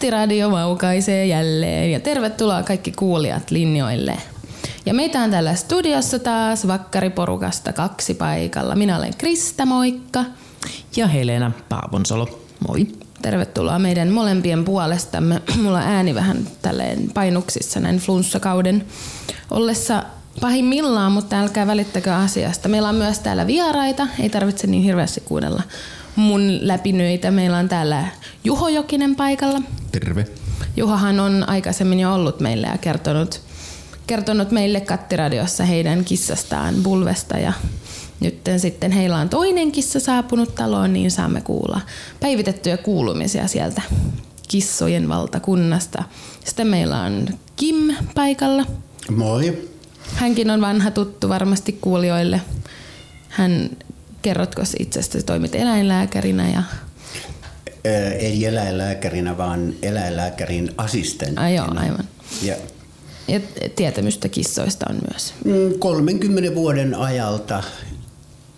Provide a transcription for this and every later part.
Kattiradio maukaisee jälleen ja tervetuloa kaikki kuulijat linjoille. Ja meitä on täällä studiossa taas vakkariporukasta kaksi paikalla. Minä olen Krista, moikka. Ja Helena Paavonsalo, moi. Tervetuloa meidän molempien puolestamme. Mulla on ääni vähän tälleen painuksissa näin flunssakauden ollessa pahimmillaan, mutta älkää välittäkö asiasta. Meillä on myös täällä vieraita, ei tarvitse niin hirveästi kuunnella mun läpinöitä. Meillä on täällä Juho Jokinen paikalla. Terve. Juhahan on aikaisemmin jo ollut meille ja kertonut, kertonut meille Kattiradiossa heidän kissastaan Bulvesta ja nyt sitten heillä on toinen kissa saapunut taloon, niin saamme kuulla päivitettyjä kuulumisia sieltä kissojen valtakunnasta. Sitten meillä on Kim paikalla. Moi. Hänkin on vanha tuttu varmasti kuulijoille. Hän, kerrotko itsestä, toimit eläinlääkärinä ja ei eläinlääkärinä, vaan eläinlääkärin assistenttina. Ai joo, aivan. Ja, ja tietämystä kissoista on myös. 30 mm, vuoden ajalta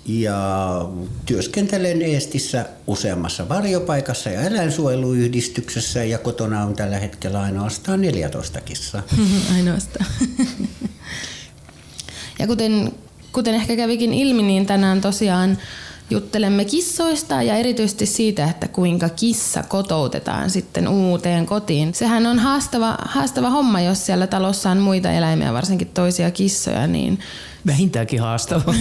ja työskentelen Eestissä useammassa varjopaikassa ja eläinsuojeluyhdistyksessä ja kotona on tällä hetkellä ainoastaan 14 kissaa. ainoastaan. ja kuten, kuten ehkä kävikin ilmi, niin tänään tosiaan juttelemme kissoista ja erityisesti siitä, että kuinka kissa kotoutetaan sitten uuteen kotiin. Sehän on haastava, haastava homma, jos siellä talossa on muita eläimiä, varsinkin toisia kissoja, niin Vähintäänkin haastava.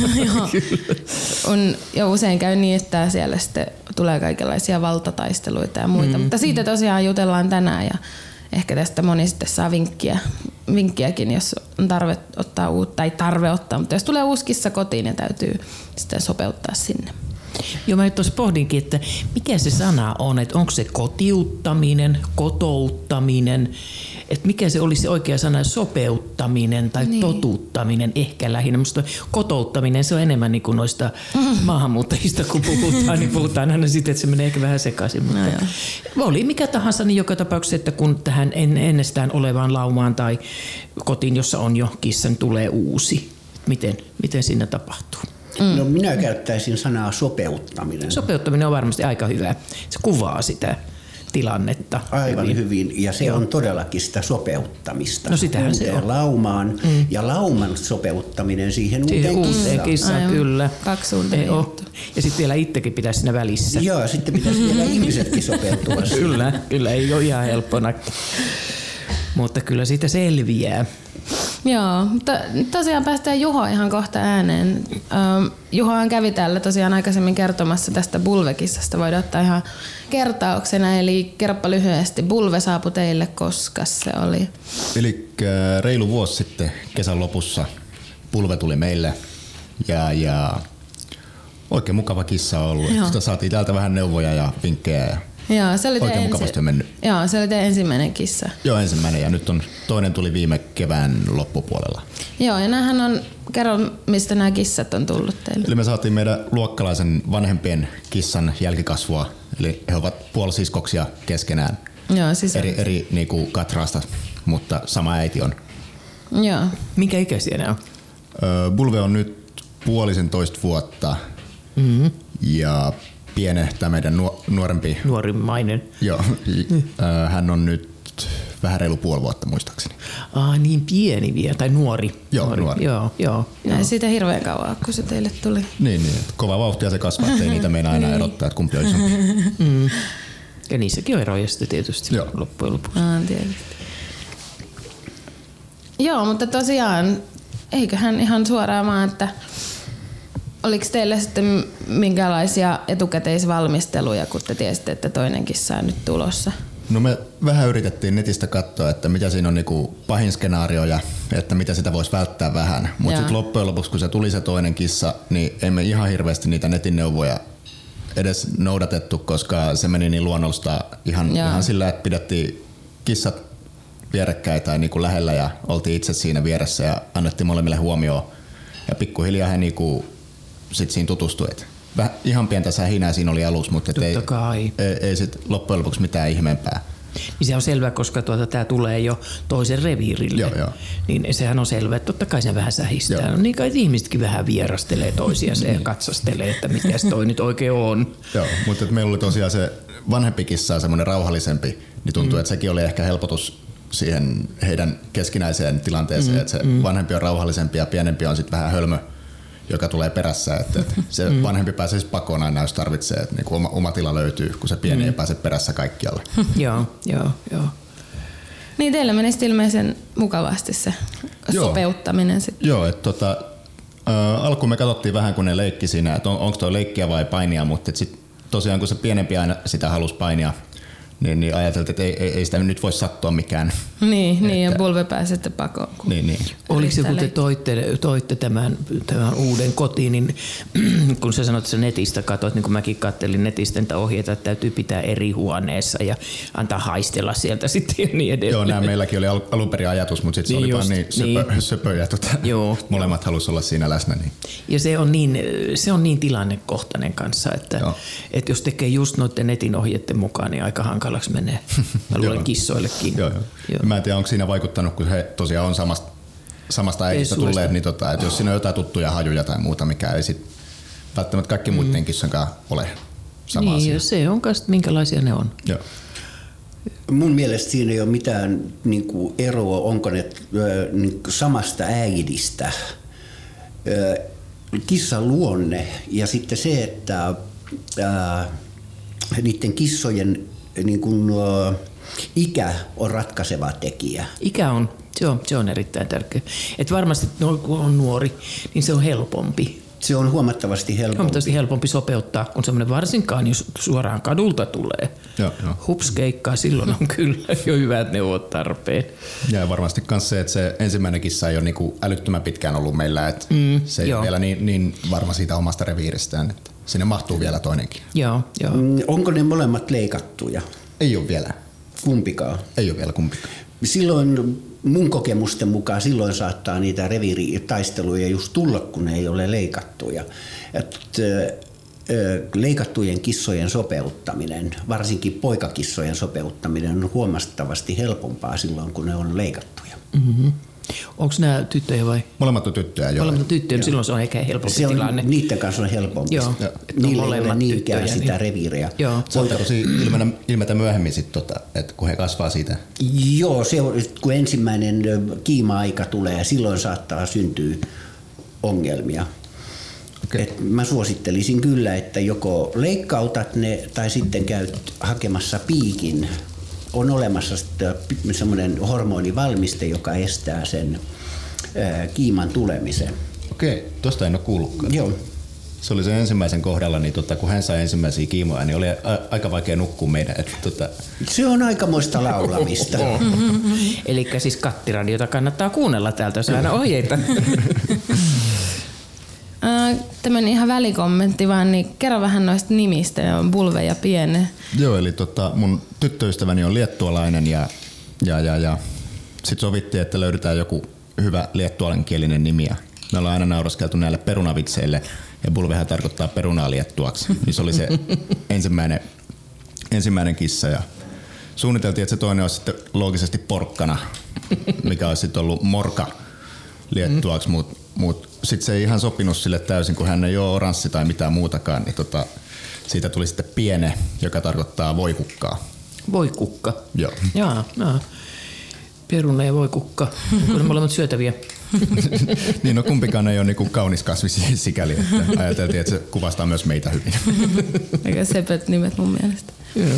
on, ja usein käy niin, että siellä sitten tulee kaikenlaisia valtataisteluita ja muita. Mm. Mutta siitä tosiaan jutellaan tänään ja ehkä tästä moni sitten saa vinkkiä, vinkkiäkin, jos on tarve ottaa uutta, tai tarve ottaa, mutta jos tulee uusi kissa kotiin, niin täytyy sitten sopeuttaa sinne. Joo, mä tuossa pohdinkin, että mikä se sana on, että onko se kotiuttaminen, kotouttaminen, että mikä se olisi oikea sana, sopeuttaminen tai niin. totuttaminen ehkä lähinnä. Musta kotouttaminen, se on enemmän niin kuin noista mm. maahanmuuttajista, kun puhutaan, niin puhutaan aina siitä, että se menee ehkä vähän sekaisin. Mutta no oli mikä tahansa, niin joka tapauksessa, että kun tähän ennestään olevaan laumaan tai kotiin, jossa on jo kissan, tulee uusi, miten, miten siinä tapahtuu? Mm. No minä käyttäisin sanaa sopeuttaminen. Sopeuttaminen on varmasti aika hyvä. Se kuvaa sitä tilannetta. Aivan hyvin. hyvin. Ja se Joo. on todellakin sitä sopeuttamista. No sitähän se on. laumaan mm. ja lauman sopeuttaminen siihen, uuteen kissaan. kissaan kyllä. Kaksi Ja sitten vielä itsekin pitäisi siinä välissä. Joo, sitten pitäisi vielä ihmisetkin sopeutua Kyllä, kyllä ei ole ihan helppona. Mutta kyllä siitä selviää. Joo, mutta tosiaan päästään Juho ihan kohta ääneen. Ähm, Juhohan kävi täällä tosiaan aikaisemmin kertomassa tästä Bulvekissasta. Voidaan ottaa ihan kertauksena, eli kerppa lyhyesti. Bulve saapui teille, koska se oli? Eli reilu vuosi sitten kesän lopussa Bulve tuli meille ja, ja oikein mukava kissa on ollut. Sitä saatiin täältä vähän neuvoja ja vinkkejä ja Joo, se oli Oikein mukavasti on mennyt. Joo, se oli ensimmäinen kissa. Joo, ensimmäinen ja nyt on toinen tuli viime kevään loppupuolella. Joo, ja näähän on, kerro mistä nämä kissat on tullut teille. Eli me saatiin meidän luokkalaisen vanhempien kissan jälkikasvua, eli he ovat puolisiskoksia keskenään. Joo, siis eri, eri niinku katraasta, mutta sama äiti on. Joo. Mikä ikäisiä ne on? Öö, Bulve on nyt puolisen toista vuotta. Mm-hmm. Ja Piene, tämä meidän nuorempi. Nuorimmainen. Joo, hän on nyt vähän reilu puoli vuotta muistaakseni. Ah, niin pieni vielä, tai nuori. Joo, nuori. nuori. Joo, joo, joo. siitä hirveän kauan, kun se teille tuli. Niin, niin. Kova vauhtia se kasvaa, ettei niitä meinaa aina niin. erottaa, että kumpi on isompi. mm. Ja niissäkin on eroja sitten tietysti joo. loppujen lopuksi. Ah, tietysti. Joo, mutta tosiaan, eiköhän ihan suoraan vaan, että Oliko teille sitten minkälaisia etukäteisvalmisteluja, kun te tiesitte, että toinen kissa on nyt tulossa? No me vähän yritettiin netistä katsoa, että mitä siinä on niinku pahin skenaario ja että mitä sitä voisi välttää vähän. Mutta sitten loppujen lopuksi, kun se tuli se toinen kissa, niin emme ihan hirveästi niitä netin neuvoja edes noudatettu, koska se meni niin luonnollista ihan, ihan sillä, että pidettiin kissat vierekkäin tai niinku lähellä ja oltiin itse siinä vieressä ja annettiin molemmille huomioon. Ja pikkuhiljaa he niinku sit siinä tutustui. Et vähän, ihan pientä sähinää siinä oli alus, mutta ei, ei, ei sit loppujen lopuksi mitään ihmeempää. Niin se on selvä, koska tuota, tämä tulee jo toisen reviirille. Joo, joo. Niin sehän on selvä, että totta kai se vähän sähistää. Joo. No niin kai ihmisetkin vähän vierastelee toisiaan ja katsastelee, että mikä toi nyt oikein on. Joo, mutta meillä oli tosiaan se vanhempi kissa semmoinen rauhallisempi, niin tuntuu, mm. että sekin oli ehkä helpotus siihen heidän keskinäiseen tilanteeseen, mm. että se mm. vanhempi on rauhallisempi ja pienempi on sitten vähän hölmö, joka tulee perässä. Että, että se mm. vanhempi pääsee siis pakoon aina, jos tarvitsee, että niin oma, oma tila löytyy, kun se pieni mm. ei pääse perässä kaikkialle. joo, joo, joo. Niin teillä meni ilmeisen mukavasti se Joo. sopeuttaminen sitten. Joo, että tota, äh, alkuun me katsottiin vähän, kun ne leikki siinä, että on, onko toi leikkiä vai painia, mutta sitten tosiaan kun se pienempi aina sitä halusi painia, niin, niin ajateltiin, että ei, ei, ei sitä nyt voi sattua mikään. Niin, niin ja Pulve pääsi sitten pakoon. kun- Niin, niin. Oliko se, kun te toitte, toitte tämän, tämän uuden kotiin, niin kun sä sanoit, että sä netistä katsoit, niin kuin mäkin kattelin netistä niitä ohjeita, että täytyy pitää eri huoneessa ja antaa haistella sieltä sitten ja niin edelleen. Joo, nämä meilläkin oli al- alun perin ajatus, mutta sitten se Niin oli just, vaan niin söpö, niin. söpö ja tota, Joo, molemmat halusi olla siinä läsnä. Niin. Ja se on niin, se on niin tilannekohtainen kanssa, että, Joo. että jos tekee just noiden netin ohjeiden mukaan, niin aika hankalaksi menee. Mä luulen Joo. kissoillekin. Joo, joo. Joo. Mä en tiedä, onko siinä vaikuttanut, kun he tosiaan on samasta, samasta äidistä tulleet, niin tota, että jos siinä on jotain tuttuja hajuja tai muuta, mikä ei sit välttämättä kaikki muiden kissankaan ole sama niin, asia. se on kanssa, minkälaisia ne on. Joo. Mun mielestä siinä ei ole mitään niin kuin eroa, onko ne niin kuin samasta äidistä. Kissan luonne ja sitten se, että ää, niiden kissojen niin kuin, ö, ikä on ratkaiseva tekijä. Ikä on, se on, se on erittäin tärkeä. Et varmasti no, kun on nuori, niin se on helpompi. Se on huomattavasti helpompi. Huomattavasti helpompi sopeuttaa, kun semmoinen varsinkaan, jos suoraan kadulta tulee. Joo, joo. Hupskeikkaa, silloin on kyllä jo hyvät neuvot tarpeen. Ja varmasti myös se, että se ensimmäinen kissa ei ole niinku älyttömän pitkään ollut meillä, että mm, se ei joo. ole vielä niin, niin varma siitä omasta reviiristään, että sinne mahtuu vielä toinenkin. Joo, joo. Mm, Onko ne molemmat leikattuja? Ei ole vielä. Kumpikaan. Ei ole vielä kumpikaan. Silloin mun kokemusten mukaan silloin saattaa niitä reviiritaisteluja just tulla, kun ne ei ole leikattuja. Et, leikattujen kissojen sopeuttaminen, varsinkin poikakissojen sopeuttaminen on huomattavasti helpompaa silloin, kun ne on leikattuja. Mm-hmm. Onko nämä tyttöjä vai? Molemmat on tyttöjä jo. Molemmat tyttöjä, niin silloin se on ehkä helpompi Se on, tilanne. niiden kanssa on helpompi. Joo. Joo. On Niillä ei ole molemmat niinkään tyttöjä, sitä niin- reviiriä. Joo. Saattaako siinä ilmetä, ilmetä myöhemmin sit tota, että kun he kasvaa siitä? Joo, se on, kun ensimmäinen kiima-aika tulee, silloin saattaa syntyä ongelmia. Okei. Et mä suosittelisin kyllä, että joko leikkautat ne tai sitten käyt hakemassa piikin. On olemassa semmoinen hormonivalmiste, joka estää sen kiiman tulemisen. Okei, tosta en ole kuullutkaan. Joo. Se oli sen ensimmäisen kohdalla, niin tota, kun hän sai ensimmäisiä kiimoja, niin oli a- aika vaikea nukkua meidän. Että, tota, Se on aikamoista laulamista. Eli siis kattiradiota kannattaa kuunnella täältä, jos aina ohjeita. Tämmöinen ihan välikommentti vaan, niin kerro vähän noista nimistä, on Bulve ja Piene. Joo, eli tota, mun tyttöystäväni on liettualainen ja, ja, ja, ja sitten sovittiin, että löydetään joku hyvä liettualankielinen nimi. Ja me ollaan aina nauraskeltu näille perunavitseille ja bulvehän tarkoittaa perunaa liettuaksi. Niin se oli se ensimmäinen, ensimmäinen kissa ja suunniteltiin, että se toinen olisi sitten loogisesti porkkana, mikä olisi sitten ollut morka liettuaksi, mutta mut sitten se ei ihan sopinut sille täysin, kun hän ei ole oranssi tai mitään muutakaan, niin tota, siitä tuli sitten piene, joka tarkoittaa voikukkaa. Voi kukka. Joo. Jaa, jaa. Peruna ja voi kukka. Onko ne molemmat syötäviä? niin no kumpikaan ei ole niinku kaunis kasvi sikäli, että ajateltiin, että se kuvastaa myös meitä hyvin. Aika sepet nimet mun mielestä. Joo.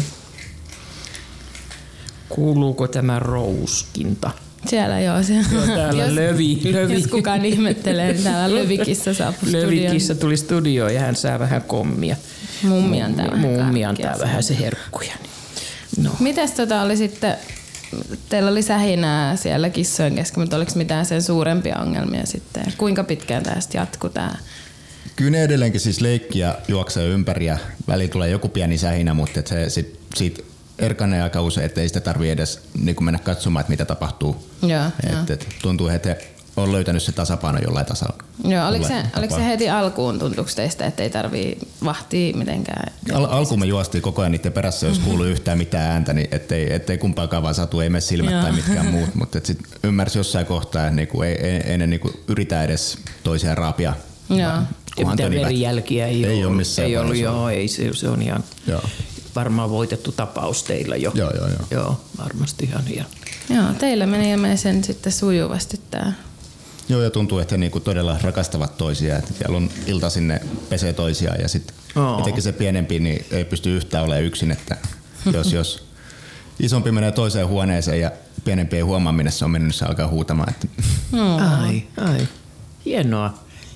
Kuuluuko tämä rouskinta? Siellä joo. Siellä. Joo, täällä jos, lövi, lövi. Jos kukaan ihmettelee, niin täällä Lövikissa saapui Lövikissa tuli studioon ja hän saa vähän kommia. Mummi antaa vähän Mummi antaa vähän se herkkuja. No. Mites tota oli sitten, teillä oli sähinää siellä kissojen kesken, mutta oliko mitään sen suurempia ongelmia sitten? Kuinka pitkään tästä jatkuu tämä? Kyllä ne edelleenkin siis leikkiä juoksee ympäri ja väliin tulee joku pieni sähinä, mutta se sit, siitä erkanee aika usein, että ei sitä tarvitse edes niin mennä katsomaan, että mitä tapahtuu. Joo, et, et, tuntuu, että he on löytänyt se tasapaino jollain tasolla. Joo, oliko se, oliko se heti alkuun tuntuuko teistä, että ei tarvii vahtia mitenkään? Al- alkuun me juostiin koko ajan niiden perässä, jos kuului yhtään mitään ääntä, niin ettei, ettei kumpaakaan vaan satu, ei mene silmät Joo. tai mitkään muut. Mutta sitten ymmärsi jossain kohtaa, että niinku ei, ei, ei ne niinku yritä edes toisia raapia. Joo. Ja mitään verijälkiä ei, Ei ole. ole missään Ei ollut, joo, ei, se, se on ihan Joo. Varmaan voitettu tapaus teillä jo. Joo, joo, joo. Joo, varmasti ihan hieno. Joo, teillä meni ilmeisen sitten sujuvasti tämä. Joo, ja tuntuu, että he niinku todella rakastavat toisiaan. Että siellä on iltaisin ne pesee toisiaan ja sitten etenkin se pienempi niin ei pysty yhtään olemaan yksin. Että jos, jos isompi menee toiseen huoneeseen ja pienempi ei huomaa, minne se on mennyt, niin se alkaa huutamaan. Että, Ai, ai. Hienoa.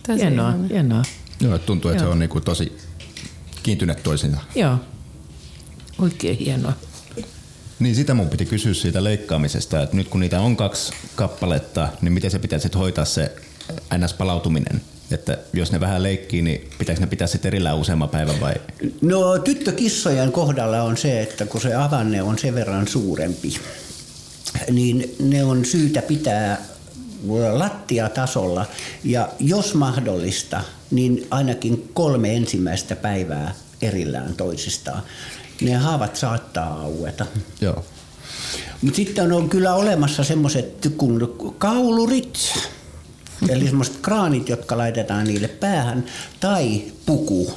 Tosi hienoa, hienoa. joo, tuntuu, että Joo. se on niinku tosi kiintyneet toisiinsa. Joo. Oikein hienoa. Niin sitä mun piti kysyä siitä leikkaamisesta, että nyt kun niitä on kaksi kappaletta, niin miten se pitäisi sitten hoitaa se NS-palautuminen? Että jos ne vähän leikkii, niin pitäisi ne pitää sitten erillään useamman päivän vai? No tyttökissojen kohdalla on se, että kun se avanne on sen verran suurempi, niin ne on syytä pitää lattiatasolla ja jos mahdollista, niin ainakin kolme ensimmäistä päivää erillään toisistaan. Ne haavat saattaa aueta. Joo. Mutta sitten on kyllä olemassa semmoiset kuin kaulurit, eli semmoiset kraanit, jotka laitetaan niille päähän, tai puku.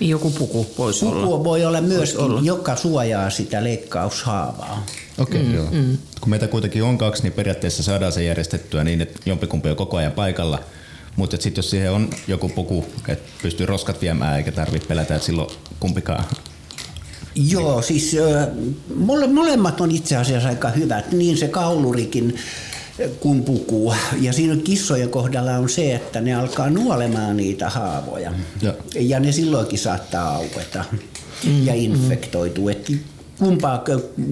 Niin joku puku voisi olla. Puku voi olla myöskin, olla. joka suojaa sitä leikkaushaavaa. Okei, okay, mm, joo. Mm. Kun meitä kuitenkin on kaksi, niin periaatteessa saadaan se järjestettyä niin, että jompikumpi on koko ajan paikalla. Mutta sitten jos siihen on joku puku, että pystyy roskat viemään eikä tarvitse pelätä, että silloin kumpikaan. Joo, siis mole, molemmat on itse asiassa aika hyvät, niin se kaulurikin ö, kuin puku. Ja siinä kissojen kohdalla on se, että ne alkaa nuolemaan niitä haavoja. Joo. Ja ne silloinkin saattaa aueta ja infektoitua. Et kumpaa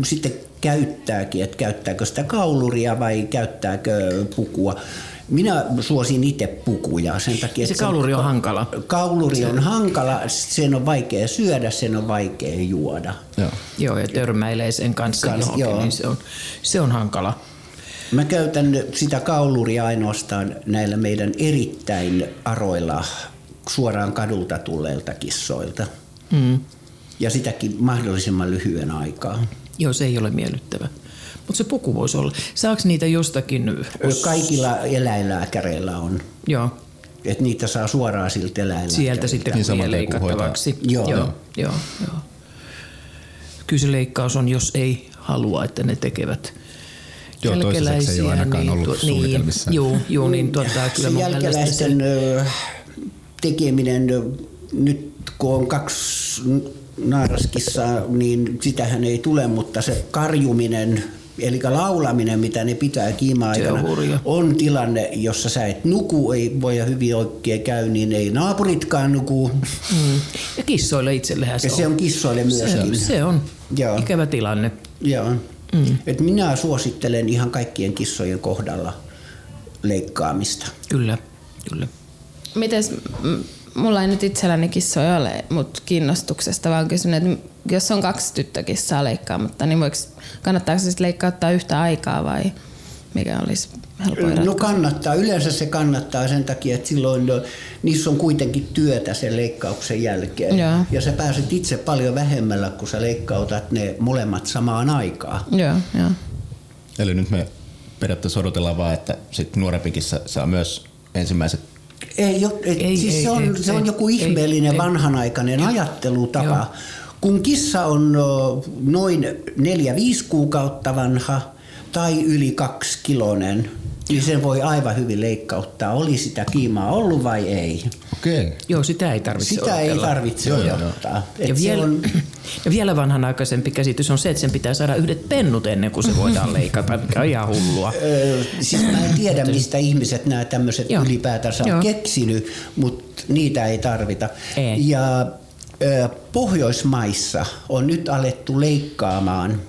sitten käyttääkin, että käyttääkö sitä kauluria vai käyttääkö pukua. Minä suosin itse pukuja sen takia, Se että kauluri on hankala. Kauluri on hankala, sen on vaikea syödä, sen on vaikea juoda. Joo. Joo, ja törmäilee sen kanssa Kans, johonkin, joo. niin se on, se on hankala. Mä käytän sitä kauluria ainoastaan näillä meidän erittäin aroilla suoraan kadulta tulleilta kissoilta. Mm. Ja sitäkin mahdollisimman lyhyen aikaa. Joo, se ei ole miellyttävä. Mutta se puku voisi olla. Saako niitä jostakin? Kaikilla eläinlääkäreillä on, Joo, että niitä saa suoraan siltä eläinlääkäriltä. sieltä sitten Niin niin leikattavaksi. Joo. joo, joo, joo. Kyllä se leikkaus on, jos ei halua, että ne tekevät Joo, toistaiseksi ei ole ainakaan niin, ollut tuo- suunnitelmissa. Niin, joo, joo, niin tuottaa kyllä se mun jälkeläisten tekeminen, nyt kun on kaksi naaraskissaa, niin sitähän ei tule, mutta se karjuminen, eli laulaminen, mitä ne pitää kiima-aikana, Se on on tilanne, jossa sä et nuku, ei voi hyvin oikein käy, niin ei naapuritkaan nuku. Mm. Ja kissoille itsellehän se Ja on. se on kissoille se, myöskin. se on Joo. ikävä tilanne. Joo. Mm. Et minä suosittelen ihan kaikkien kissojen kohdalla leikkaamista. Kyllä, kyllä. Mites, mulla ei nyt itselläni kissoja ole, mutta kiinnostuksesta vaan kysyn, että jos on kaksi tyttökissaa leikkaamatta, niin voiko, kannattaako se sitten leikkauttaa yhtä aikaa vai mikä olisi helpoin No ratkaisu? kannattaa, yleensä se kannattaa sen takia, että silloin no, niissä on kuitenkin työtä sen leikkauksen jälkeen. Joo. Ja sä pääset itse paljon vähemmällä, kun sä leikkautat ne molemmat samaan aikaan. Joo, joo. Eli nyt me periaatteessa odotellaan vaan, että sit nuorempi kissa saa myös ensimmäiset Ei, jo, et, Ei, siis ei, se, on, ei, se on ei, joku ei, ihmeellinen ei. vanhanaikainen ajattelutapa. Joo. Kun kissa on noin 4-5 kuukautta vanha tai yli kaksi kilonen, niin sen voi aivan hyvin leikkauttaa, oli sitä kiimaa ollut vai ei. Okei. Joo, sitä ei tarvitse Sitä ei odotella. tarvitse Joo, joo, odottaa. Et Ja vielä, on, ja vielä vanhanaikaisempi käsitys on se, että sen pitää saada yhdet pennut ennen kuin se voidaan leikata, mikä on ihan hullua. Ö, siis mä en tiedä, mistä ihmiset nämä tämmöiset Joo. ylipäätänsä on Joo. keksinyt, mutta niitä ei tarvita. Ei. Ja Pohjoismaissa on nyt alettu leikkaamaan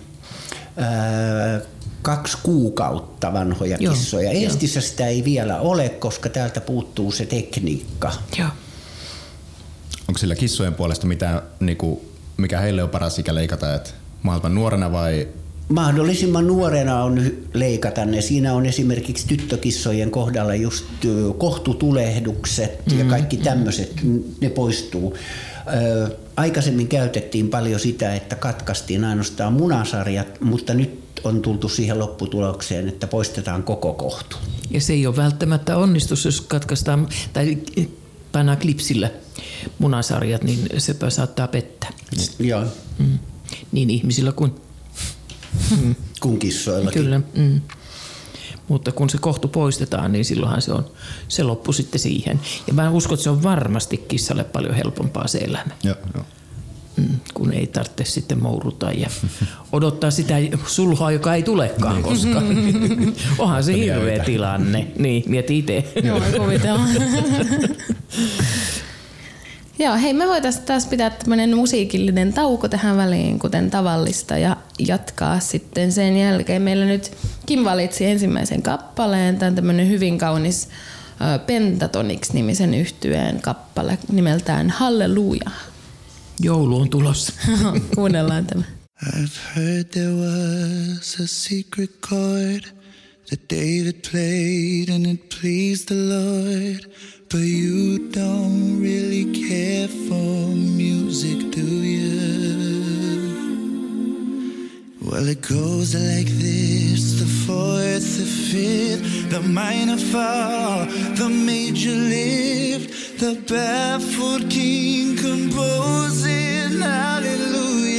kaksi kuukautta vanhoja Joo, kissoja. joo. Eestissä sitä ei vielä ole, koska täältä puuttuu se tekniikka. Joo. Onko sillä kissojen puolesta mitään, niinku, mikä heille on paras ikä leikata, että mahdollisimman nuorena vai mahdollisimman nuorena on leikata ne. Siinä on esimerkiksi tyttökissojen kohdalla just kohtutulehdukset mm, ja kaikki tämmöiset, ne poistuu. Aikaisemmin käytettiin paljon sitä, että katkaistiin ainoastaan munasarjat, mutta nyt on tultu siihen lopputulokseen, että poistetaan koko kohtu. Ja se ei ole välttämättä onnistus, jos katkaistaan tai painaa klipsillä munasarjat, niin sepä saattaa pettää. Joo. Mm. Niin ihmisillä kuin mm. kuin kissoillakin. Kyllä. Mm. Mutta kun se kohtu poistetaan, niin silloinhan se on se loppu sitten siihen. Ja mä uskon, että se on varmasti kissalle paljon helpompaa se elämä. Joo, joo. Mm, kun ei tarvitse sitten mouruta ja odottaa sitä sulhaa, joka ei tulekaan niin. koskaan. Onhan se hirveä tilanne. Niin, mieti itse. Joo, kuvitellaan. Joo, hei me voitaisiin taas pitää tämmöinen musiikillinen tauko tähän väliin, kuten tavallista, ja jatkaa sitten sen jälkeen. Meillä nyt Kim valitsi ensimmäisen kappaleen. Tämä on tämmöinen hyvin kaunis Pentatonix-nimisen yhtyeen kappale nimeltään Halleluja. Joulu on tulossa. Kuunnellaan tämä. I've heard there was a secret chord that David played and it pleased the Lord. But you don't really care for music, do you? Well, it goes like this the fourth, the fifth, the minor fall, the major lift, the baffled king composing hallelujah.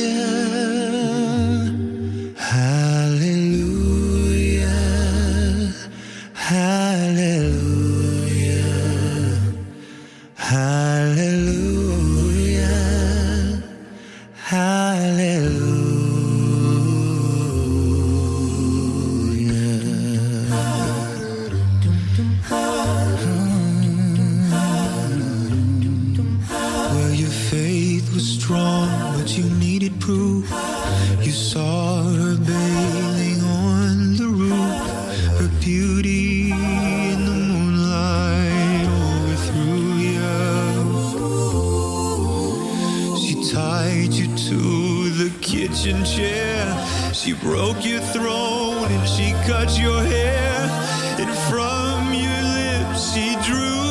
high you to the kitchen chair. She broke your throne and she cut your hair. And from your lips she drew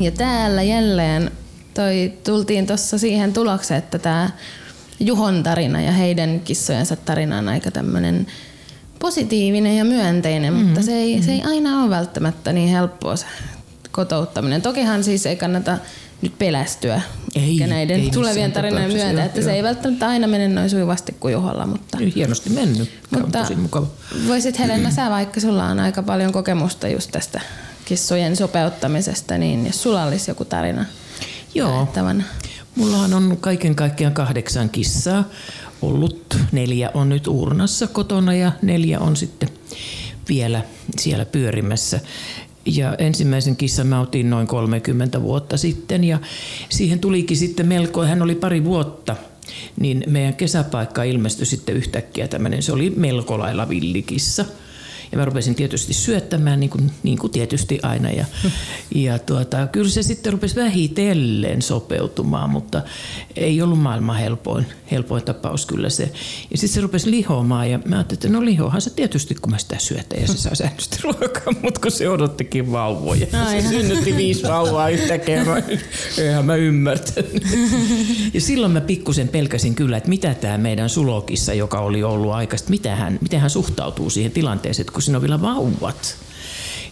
Ja täällä jälleen toi, tultiin tuossa siihen tulokseen, että tämä Juhon tarina ja heidän kissojensa tarina on aika tämmöinen positiivinen ja myönteinen, mm-hmm. mutta se ei, mm-hmm. se ei aina ole välttämättä niin helppoa se kotouttaminen. Tokihan siis ei kannata nyt pelästyä Ei, näiden ei tulevien myötä, joo, että joo. se ei välttämättä aina mene noin sujuvasti kuin Juholla, mutta, Hienosti mennyt. Mutta, mutta on tosi mukava. voisit Helena, sä vaikka sulla on aika paljon kokemusta just tästä kissojen sopeuttamisesta, niin jos sulla olisi joku tarina Joo. jaettavana. Mullahan on kaiken kaikkiaan kahdeksan kissaa ollut. Neljä on nyt urnassa kotona ja neljä on sitten vielä siellä pyörimässä. Ja ensimmäisen kissan mä otin noin 30 vuotta sitten ja siihen tulikin sitten melko, hän oli pari vuotta, niin meidän kesäpaikka ilmestyi sitten yhtäkkiä tämmöinen, se oli melko lailla villikissa. Ja mä rupesin tietysti syöttämään, niin kuin, niin kuin tietysti aina. Ja, ja tuota, kyllä se sitten rupesi vähitellen sopeutumaan, mutta ei ollut maailman helpoin, helpoin tapaus kyllä se. Ja sitten se rupesi lihoamaan ja mä ajattelin, että no lihoahan se tietysti, kun mä sitä syötän ja se saa säännöllisesti ruokaa, mutta kun se odottikin vauvoja. Ai. Se synnytti viisi vauvaa yhtä kerran. Eihän mä ymmärtänyt. Ja silloin mä pikkusen pelkäsin kyllä, että mitä tämä meidän sulokissa, joka oli ollut aikaista, miten hän, miten hän suhtautuu siihen tilanteeseen, että kun siinä on vielä vauvat.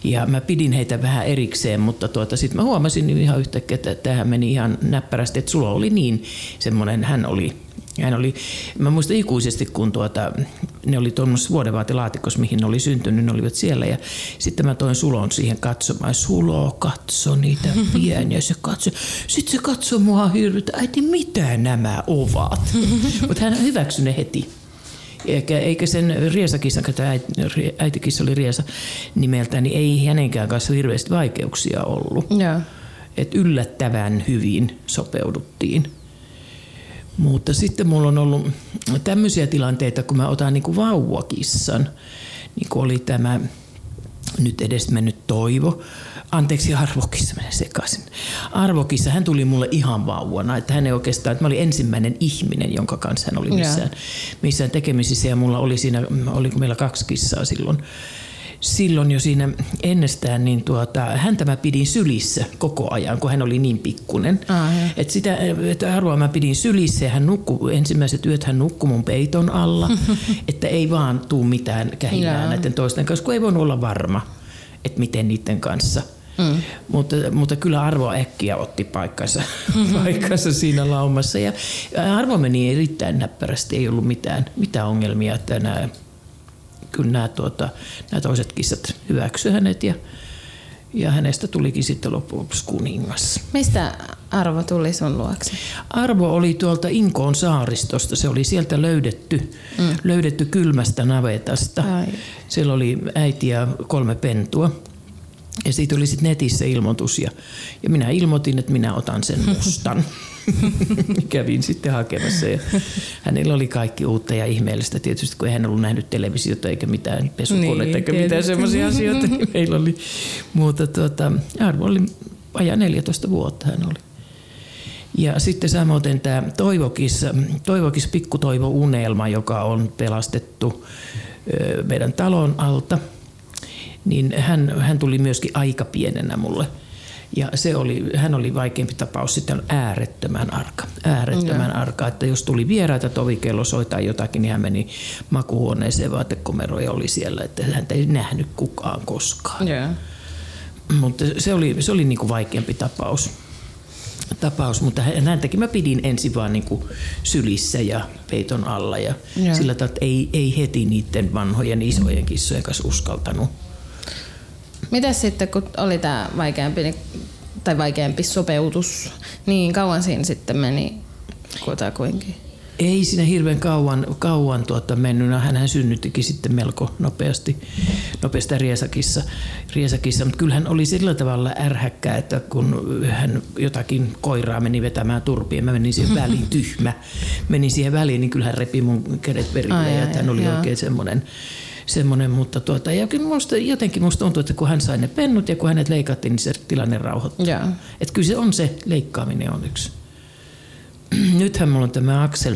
Ja mä pidin heitä vähän erikseen, mutta tuota, sitten mä huomasin niin ihan yhtäkkiä, että tähän meni ihan näppärästi, että sulla oli niin semmoinen, hän oli hän oli, mä muistan ikuisesti, kun tuota, ne oli tuommoisessa vuodenvaatelaatikossa, mihin ne oli syntynyt, ne olivat siellä. Ja sitten mä toin Sulon siihen katsomaan. Sulo katso niitä pieniä. Se katso. Sitten se katsoi mua hirveätä. Äiti, mitä nämä ovat? Mutta hän hyväksyi ne heti. Eikä, eikä sen Riesakissan, kun tämä äiti- äitikissa oli Riesa nimeltä, niin ei hänenkään kanssa hirveästi vaikeuksia ollut. Joo. Et yllättävän hyvin sopeuduttiin. Mutta sitten mulla on ollut tämmöisiä tilanteita, kun mä otan niin kuin vauvakissan, niin kuin oli tämä nyt edes mennyt Toivo, anteeksi arvokissa menee sekaisin. Arvokissa, hän tuli mulle ihan vauvana, että hän ei oikeastaan, että mä olin ensimmäinen ihminen, jonka kanssa hän oli missään, missään tekemisissä ja mulla oli siinä, oliko meillä kaksi kissaa silloin, silloin jo siinä ennestään, niin tuota, häntä mä pidin sylissä koko ajan, kun hän oli niin pikkunen. Et sitä että arvoa mä pidin sylissä ja hän nukkui, ensimmäiset yöt hän nukkui mun peiton alla, että ei vaan tuu mitään kähilää Joo. näiden toisten kanssa, kun ei voinut olla varma, että miten niiden kanssa. Mm. Mutta, mutta kyllä Arvo äkkiä otti paikkansa, paikkansa siinä laumassa. Ja Arvo meni erittäin näppärästi, ei ollut mitään, mitään ongelmia, että nämä, kyllä nämä, tuota, nämä toiset kissat hyväksy hänet ja, ja hänestä tulikin sitten loppujen lopuksi kuningas. Mistä Arvo tuli sun luokse? Arvo oli tuolta Inkoon saaristosta, se oli sieltä löydetty, mm. löydetty kylmästä navetasta. Ai. Siellä oli äiti ja kolme pentua. Ja siitä oli sitten netissä ilmoitus ja, ja minä ilmoitin, että minä otan sen mustan. Kävin sitten hakemassa ja hänellä oli kaikki uutta ja ihmeellistä tietysti, kun ei hän ollut nähnyt televisiota eikä mitään pesukoneita Niin, eikä mitään semmoisia asioita. Niin meillä oli, mutta tuota, Arvo oli vajaa 14 vuotta hän oli. Ja sitten samoin tämä Toivokis, Toivokis Pikku Toivo Unelma, joka on pelastettu meidän talon alta, niin hän, hän tuli myöskin aika pienenä mulle. Ja se oli, hän oli vaikeampi tapaus, sitten äärettömän arka. Äärettömän arka, että jos tuli vieraita tovikello soitaa jotakin, niin hän meni makuhuoneeseen vaatekomero ja oli siellä, että häntä ei nähnyt kukaan koskaan. Joo. Mutta se oli, se oli niinku vaikeampi tapaus. tapaus. Mutta hän- häntäkin mä pidin ensin vaan niinku sylissä ja peiton alla. Ja Joo. sillä tavalla, että ei, ei heti niiden vanhojen isojen kissojen kanssa uskaltanut. Mitäs sitten, kun oli tämä vaikeampi, niin- tai vaikeampi sopeutus, niin kauan siinä sitten meni kutakuinkin? Ei siinä hirveän kauan, kauan tuota mennyt. Hän, hän synnyttikin sitten melko nopeasti, nopeasti Riesakissa, Riesakissa. Mutta kyllä hän oli sillä tavalla ärhäkkä, että kun hän jotakin koiraa meni vetämään turpiin, mä menin siihen väliin tyhmä. Menin siihen väliin, niin kyllä hän repi mun kädet verille Ai, ja hän oli joo. oikein semmoinen semmoinen, mutta tuota, ja kyllä musta, jotenkin musta tuntuu, että kun hän sai ne pennut ja kun hänet leikattiin, niin se tilanne rauhoittui. Joo. Että kyllä se on se, leikkaaminen on yksi. Nythän mulla on tämä Axel,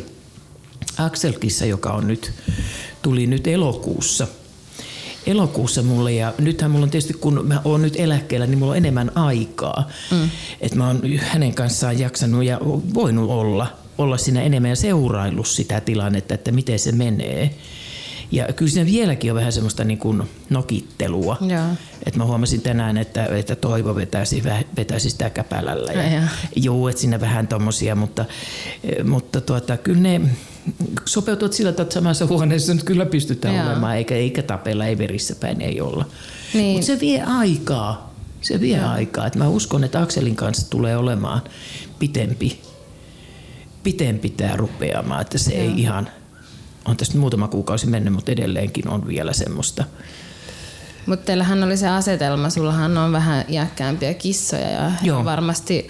Axelkissa, joka on nyt, tuli nyt elokuussa. elokuussa mulle ja nythän mulla on tietysti, kun mä oon nyt eläkkeellä, niin mulla on enemmän aikaa. Mm. Että mä oon hänen kanssaan jaksanut ja voinut olla, olla siinä enemmän ja seuraillut sitä tilannetta, että miten se menee. Ja kyllä siinä vieläkin on vähän semmoista niin kuin nokittelua. Joo. Et mä huomasin tänään, että, että Toivo vetäisi, vetäisi sitä käpälällä. Ja, jaa. Joo, että siinä vähän tommosia, mutta, mutta tuota, kyllä ne sopeutuvat sillä tavalla, että samassa huoneessa nyt kyllä pystytään Joo. olemaan, eikä, eikä tapella, ei verissä päin ei olla. Niin. Mutta se vie aikaa. Se vie aikaa. Et mä uskon, että Akselin kanssa tulee olemaan pitempi, pitempi tämä rupeamaan, että se ei ihan, on tästä muutama kuukausi mennyt, mutta edelleenkin on vielä semmoista. Mutta teillähän oli se asetelma, sullahan on vähän iäkkäämpiä kissoja ja Joo. varmasti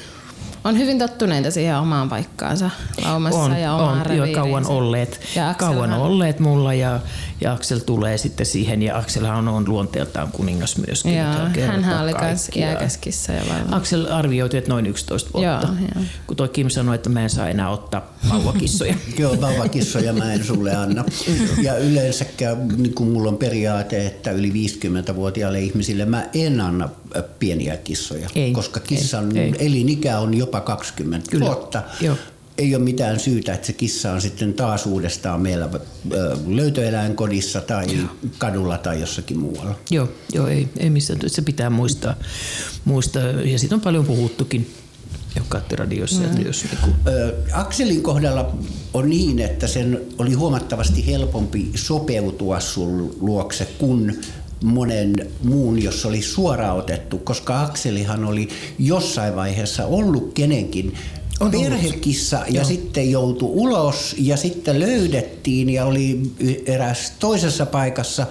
on hyvin tottuneita siihen omaan paikkaansa laumassa on, ja omaan on jo kauan olleet, Ja kauan olleet mulla ja, ja Aksel tulee sitten siihen ja Akselhan on luonteeltaan kuningas myöskin. Joo, hänhän oli myös kissa ja. Aksel arvioitiin, että noin 11 vuotta. Joo, joo. Kun toi Kim sanoi, että mä en saa enää ottaa vauvakissoja. Joo, vauvakissoja mä en sulle anna. Ja yleensäkään niin kuin mulla on periaate, että yli 50-vuotiaille ihmisille mä en anna pieniä kissoja. Ei, koska kissan ei, ei. elinikä on jopa 20 Kyllä, vuotta. joo. Ei ole mitään syytä, että se kissa on sitten taas uudestaan meillä löytöeläinkodissa tai kadulla tai jossakin muualla. joo, joo ei, ei missään. Se pitää muistaa. muistaa. Ja siitä on paljon puhuttukin jo kattiradiossa. Että jos niinku, Akselin kohdalla on niin, että sen oli huomattavasti helpompi sopeutua sun luokse kuin monen muun, jos oli suoraan otettu, koska Akselihan oli jossain vaiheessa ollut kenenkin On ollut. perhekissa ja Joo. sitten joutui ulos ja sitten löydettiin ja oli eräs toisessa paikassa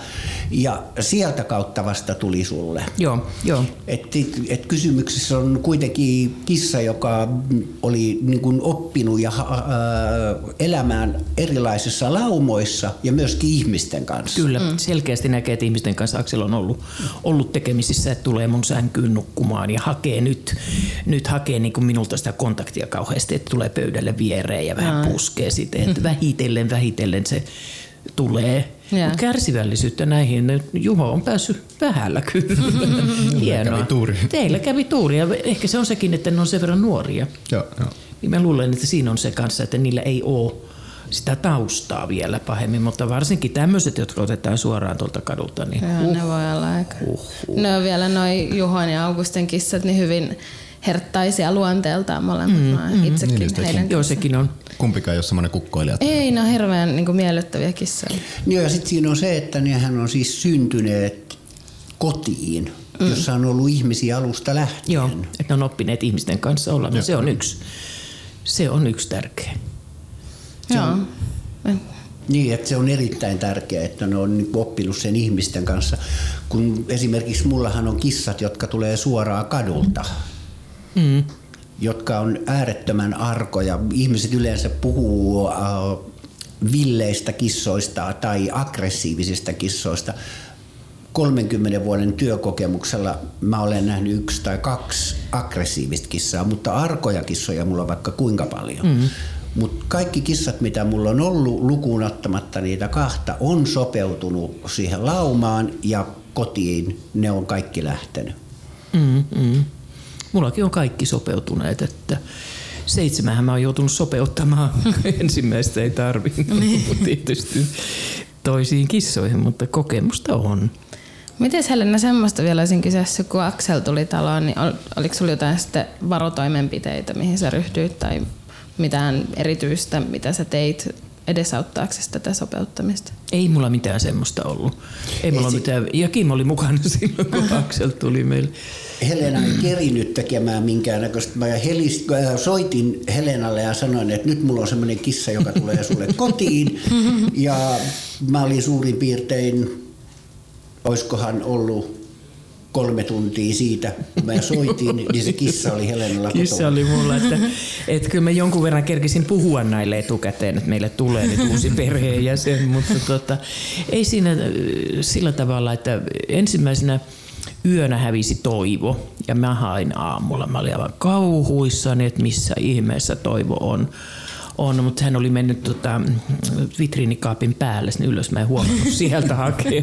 ja sieltä kautta vasta tuli sulle. joo, joo. Et, et kysymyksessä on kuitenkin kissa, joka oli niin kuin oppinut ja, ää, elämään erilaisissa laumoissa ja myöskin ihmisten kanssa. Kyllä, mm. selkeästi näkee, että ihmisten kanssa Aksel on ollut, ollut tekemisissä, että tulee mun sänkyyn nukkumaan ja hakee nyt, nyt hakee niin kuin minulta sitä kontaktia kauheasti, että tulee pöydälle viereen ja vähän puskee sitten, että vähitellen, vähitellen se tulee. Joo. Mut kärsivällisyyttä näihin, nyt Juho on päässyt vähällä kyllä. Hienoa. kävi tuuri. Teillä kävi tuuri ja ehkä se on sekin, että ne on sen verran nuoria. Joo, joo. Niin mä luulen, että siinä on se kanssa, että niillä ei ole sitä taustaa vielä pahemmin, mutta varsinkin tämmöiset, jotka otetaan suoraan tuolta kadulta, niin Joo, ne voi olla aika. uh, Ne on vielä noin Juhon ja Augustin kissat niin hyvin herttaisia luonteeltaan molemmat. Mm, mm, itsekin Niin, heidän joo sekin on. Kumpikaan ei ole semmoinen kukkoilija. Ei, ne on hirveän niin kuin, miellyttäviä kissoja. Niin ja sitten siinä on se, että nehän on siis syntyneet kotiin, mm. jossa on ollut ihmisiä alusta lähtien. Joo, että ne on oppineet ihmisten kanssa olla, se on yksi. Se on yksi tärkeä. Joo. Niin, että se on erittäin tärkeää, että ne on niin oppinut sen ihmisten kanssa. Kun esimerkiksi mullahan on kissat, jotka tulee suoraan kadulta, Mm. Jotka on äärettömän arkoja. Ihmiset yleensä puhuu äh, villeistä kissoista tai aggressiivisista kissoista. 30 vuoden työkokemuksella mä olen nähnyt yksi tai kaksi aggressiivista kissaa, mutta arkoja kissoja mulla on vaikka kuinka paljon. Mm. Mutta kaikki kissat, mitä mulla on ollut lukuun ottamatta niitä kahta, on sopeutunut siihen laumaan ja kotiin ne on kaikki lähtenyt. Mm, mm. Mullakin on kaikki sopeutuneet, että seitsemänhän mä oon joutunut sopeuttamaan. Ensimmäistä ei tarvinnut tietysti toisiin kissoihin, mutta kokemusta on. Miten Helena semmoista vielä olisin kysyssä, kun Axel tuli taloon, niin ol- oliko sulla jotain sitten varotoimenpiteitä, mihin sä ryhdyit tai mitään erityistä, mitä sä teit edesauttaaksesi tätä sopeuttamista? Ei mulla mitään semmoista ollut. Ei mulla si- mitään. Ja Kim oli mukana silloin, kun Axel tuli meille. Helena ei kerinyt tekemään minkäännäköistä. Mä helis, äh, soitin Helenalle ja sanoin, että nyt mulla on semmoinen kissa, joka tulee sulle kotiin. Ja mä olin suurin piirtein, oiskohan ollut kolme tuntia siitä, kun mä soitin, niin se kissa oli Helenalla Kissa kotona. oli mulla, että, että kyllä mä jonkun verran kerkisin puhua näille etukäteen, että meille tulee nyt uusi perheenjäsen, mutta tota, ei siinä äh, sillä tavalla, että ensimmäisenä yönä hävisi toivo ja mä hain aamulla. Mä olin aivan kauhuissani, että missä ihmeessä toivo on. on, mutta hän oli mennyt tota, vitriinikaapin päälle sinne ylös. Mä en huomannut sieltä hakea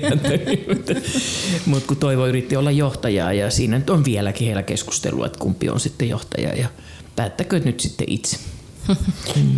mutta kun Toivo yritti olla johtajaa ja siinä nyt on vieläkin heillä keskustelua, että kumpi on sitten johtaja ja päättäkö nyt sitten itse.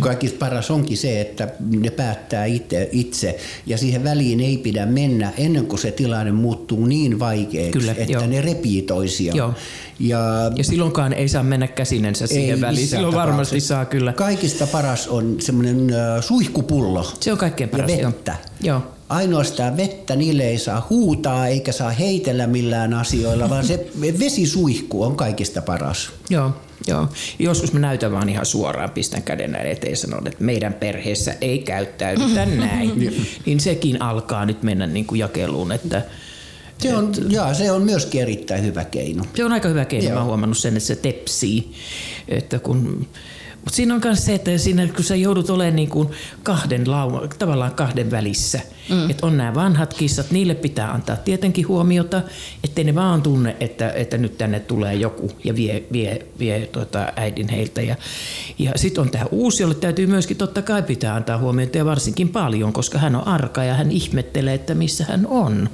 Kaikista paras onkin se, että ne päättää itse, itse ja siihen väliin ei pidä mennä ennen kuin se tilanne muuttuu niin vaikeaksi, Kyllä, että joo. ne repii toisiaan. Joo. Ja Ja silloinkaan ei saa mennä käsinensä siihen väliin. Silloin varmasti tapauksessa. saa kyllä. Kaikista paras on semmoinen suihkupullo Se on kaikkein ja paras. joo. vettä. Joo. Ainoastaan vettä, niille ei saa huutaa eikä saa heitellä millään asioilla, vaan se vesisuihku on kaikista paras. Joo, joo. Joskus mä näytän vaan ihan suoraan, pistän käden näin eteen ja sanon, että meidän perheessä ei käyttäydytä näin. niin sekin alkaa nyt mennä niin kuin jakeluun, että Se on, jaa, se on myöskin erittäin hyvä keino. se on aika hyvä keino. Mä Joo. oon huomannut sen, että se tepsii. Että kun, mutta siinä on myös se, että siinä, kun sä joudut olemaan niin kuin kahden lauma, tavallaan kahden välissä. Mm. Että on nämä vanhat kissat, niille pitää antaa tietenkin huomiota, ettei ne vaan tunne, että, että nyt tänne tulee joku ja vie, vie, vie tuota äidin heiltä. Ja, ja sitten on tämä uusi, jolle täytyy myöskin totta kai pitää antaa huomiota ja varsinkin paljon, koska hän on arka ja hän ihmettelee, että missä hän on.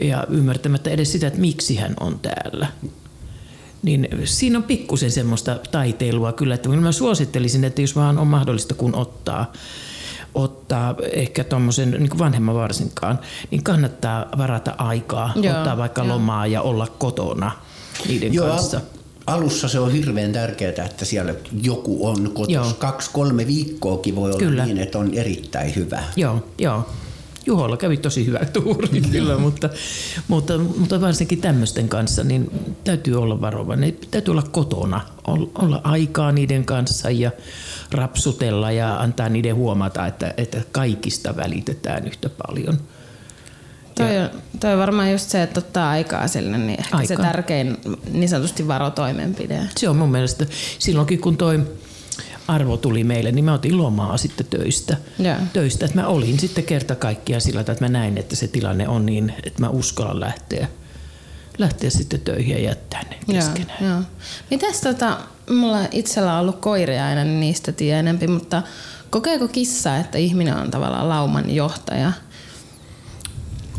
Ja ymmärtämättä edes sitä, että miksi hän on täällä niin siinä on pikkusen semmoista taiteilua kyllä, että mä suosittelisin, että jos vaan on mahdollista kun ottaa, ottaa ehkä tuommoisen niin vanhemman varsinkaan, niin kannattaa varata aikaa, Joo, ottaa vaikka joo. lomaa ja olla kotona niiden Joo, kanssa. alussa se on hirveän tärkeää, että siellä joku on kotos. Kaksi-kolme viikkoakin voi olla Kyllä. niin, että on erittäin hyvä. Joo, joo. Juholla kävi tosi hyvä tuuri kyllä, mutta, mutta, mutta varsinkin tämmöisten kanssa niin täytyy olla varovainen. Täytyy olla kotona, ol- olla aikaa niiden kanssa ja rapsutella ja antaa niiden huomata, että, että kaikista välitetään yhtä paljon. Toi on, toi on varmaan just se, että ottaa aikaa sille, niin ehkä se Aikaa. tärkein niin sanotusti varotoimenpide. Se on mun mielestä silloinkin kun toi arvo tuli meille, niin mä otin lomaa sitten töistä. Töistä että mä olin sitten kerta kaikkiaan sillä tavalla, että mä näin, että se tilanne on niin, että mä uskallan lähteä, lähteä sitten töihin ja jättää ne keskenään. Joo, joo. Mites tota, mulla itsellä on ollut koiria aina, niin niistä tiedän enempi, mutta kokeeko kissa, että ihminen on tavallaan lauman johtaja?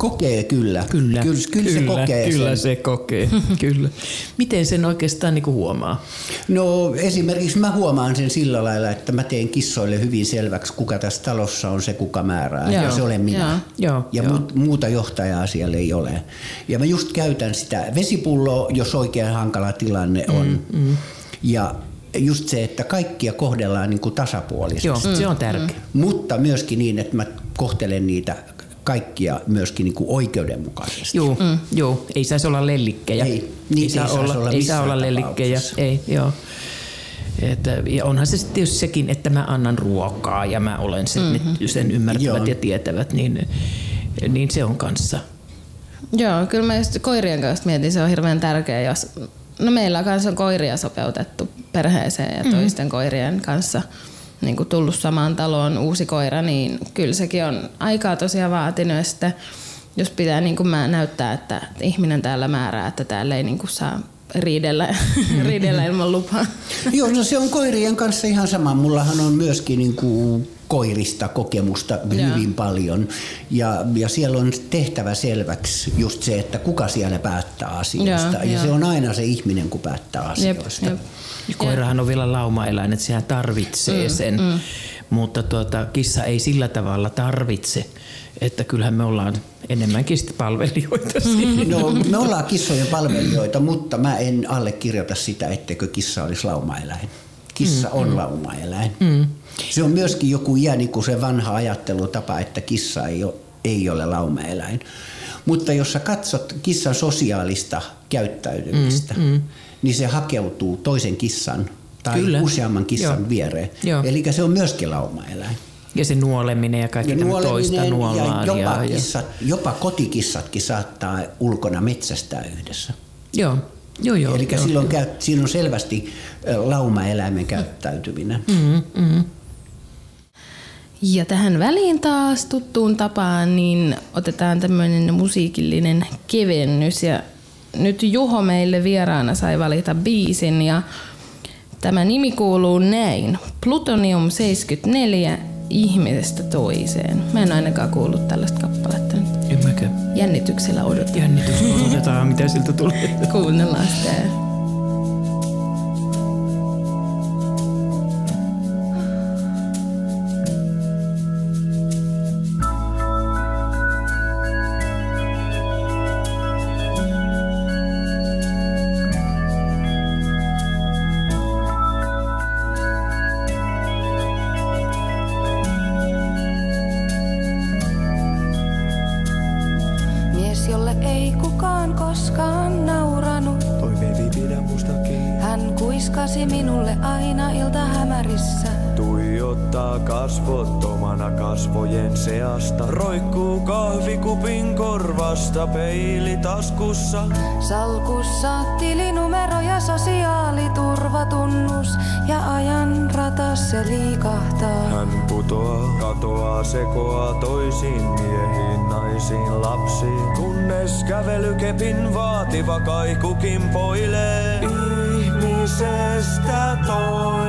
Kokee kyllä. Kyllä, kyllä, kyllä, se kokee kyllä sen. se kokee, kyllä. Miten sen oikeastaan niin huomaa? No esimerkiksi mä huomaan sen sillä lailla, että mä teen kissoille hyvin selväksi, kuka tässä talossa on se, kuka määrää. Joo, Ja se olen minä. joo. Joo, ja joo. Muut, muuta johtajaa siellä ei ole. Ja mä just käytän sitä vesipulloa, jos oikein hankala tilanne on. Mm, Ja just se, että kaikkia kohdellaan niin kuin tasapuolisesti. Joo, se on tärkeä. Mutta myöskin niin, että mä kohtelen niitä kaikkia myöskin niin kuin oikeudenmukaisesti. Joo, mm. joo, ei saisi olla lellikkejä. Ei, niitä ei saisi olla ei saa olla lellikkejä. Ei, joo. Että, ja onhan se sitten tietysti sekin, että mä annan ruokaa ja mä olen sen, mm-hmm. sen ymmärtävät Joo. ja tietävät, niin, niin se on kanssa. Joo, kyllä mä just koirien kanssa mietin, se on hirveän tärkeä, jos... No meillä kanssa on koiria sopeutettu perheeseen ja toisten mm. koirien kanssa niin kuin tullut samaan taloon uusi koira, niin kyllä sekin on aikaa tosiaan vaatinut. Ja sitten jos pitää niin kuin mä näyttää, että ihminen täällä määrää, että täällä ei niin kuin saa riidellä, riidellä ilman lupaa. Joo, no se on koirien kanssa ihan sama. Mullahan on myöskin niin kuin koirista kokemusta hyvin paljon. Ja, ja siellä on tehtävä selväksi just se, että kuka siellä päättää asioista. Joo, ja joo. se on aina se ihminen, kun päättää asioista. jep. Ja koirahan on vielä laumaeläin, että sehän tarvitsee mm, sen, mm. mutta tuota, kissa ei sillä tavalla tarvitse, että kyllähän me ollaan enemmänkin sitten palvelijoita siinä. No, me ollaan kissojen palvelijoita, mutta mä en allekirjoita sitä, etteikö kissa olisi laumaeläin. Kissa mm, on laumaeläin. Mm. Se on myöskin joku iäni kuin se vanha ajattelutapa, että kissa ei ole, ei ole laumaeläin. Mutta jos sä katsot kissan sosiaalista käyttäytymistä, mm, mm. Niin se hakeutuu toisen kissan tai Kyllä. useamman kissan Joo. viereen. Joo. Eli se on myöskin laumaeläin. Ja se nuoleminen ja kaikki Ja tämä toista ja jopa, ja, kissat, jopa kotikissatkin saattaa ulkona metsästää yhdessä. Joo, joo, joo. Eli joo. silloin, käy, siinä on selvästi laumaeläimen käyttäytyminen. Mm. Ja tähän väliin taas tuttuun tapaan niin otetaan tämmöinen musiikillinen kevennys ja nyt Juho meille vieraana sai valita biisin ja Tämä nimi kuuluu näin. Plutonium 74 ihmisestä toiseen. Mä en ainakaan kuullut tällaista kappaletta nyt. En mäkään. Jännityksellä odotan. Jännitys, odotetaan mitä siltä tulee. Kuunnellaan sitä. Toisiin miehiin, naisiin, lapsiin. Kunnes kävelykepin vaativa kaiku kimpoilee. Ihmisestä toiseen,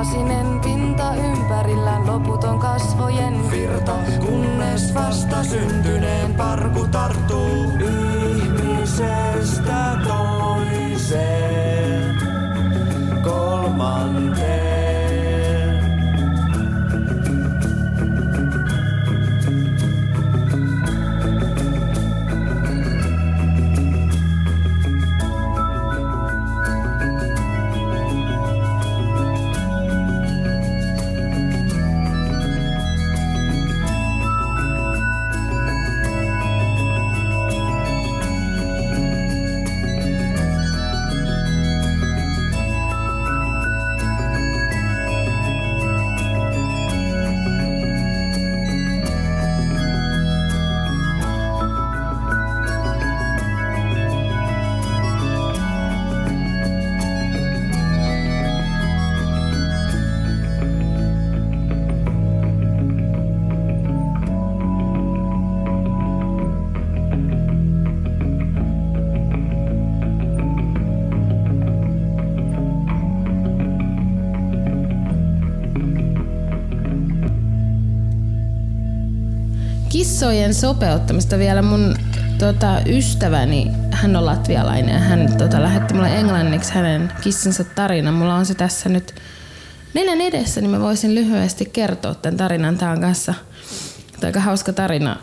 casi me kissojen sopeuttamista vielä mun tota, ystäväni, hän on latvialainen ja hän tota, lähetti mulle englanniksi hänen kissansa tarinan. Mulla on se tässä nyt nenän edessä, niin mä voisin lyhyesti kertoa tämän tarinan. Tämä on kanssa aika hauska tarina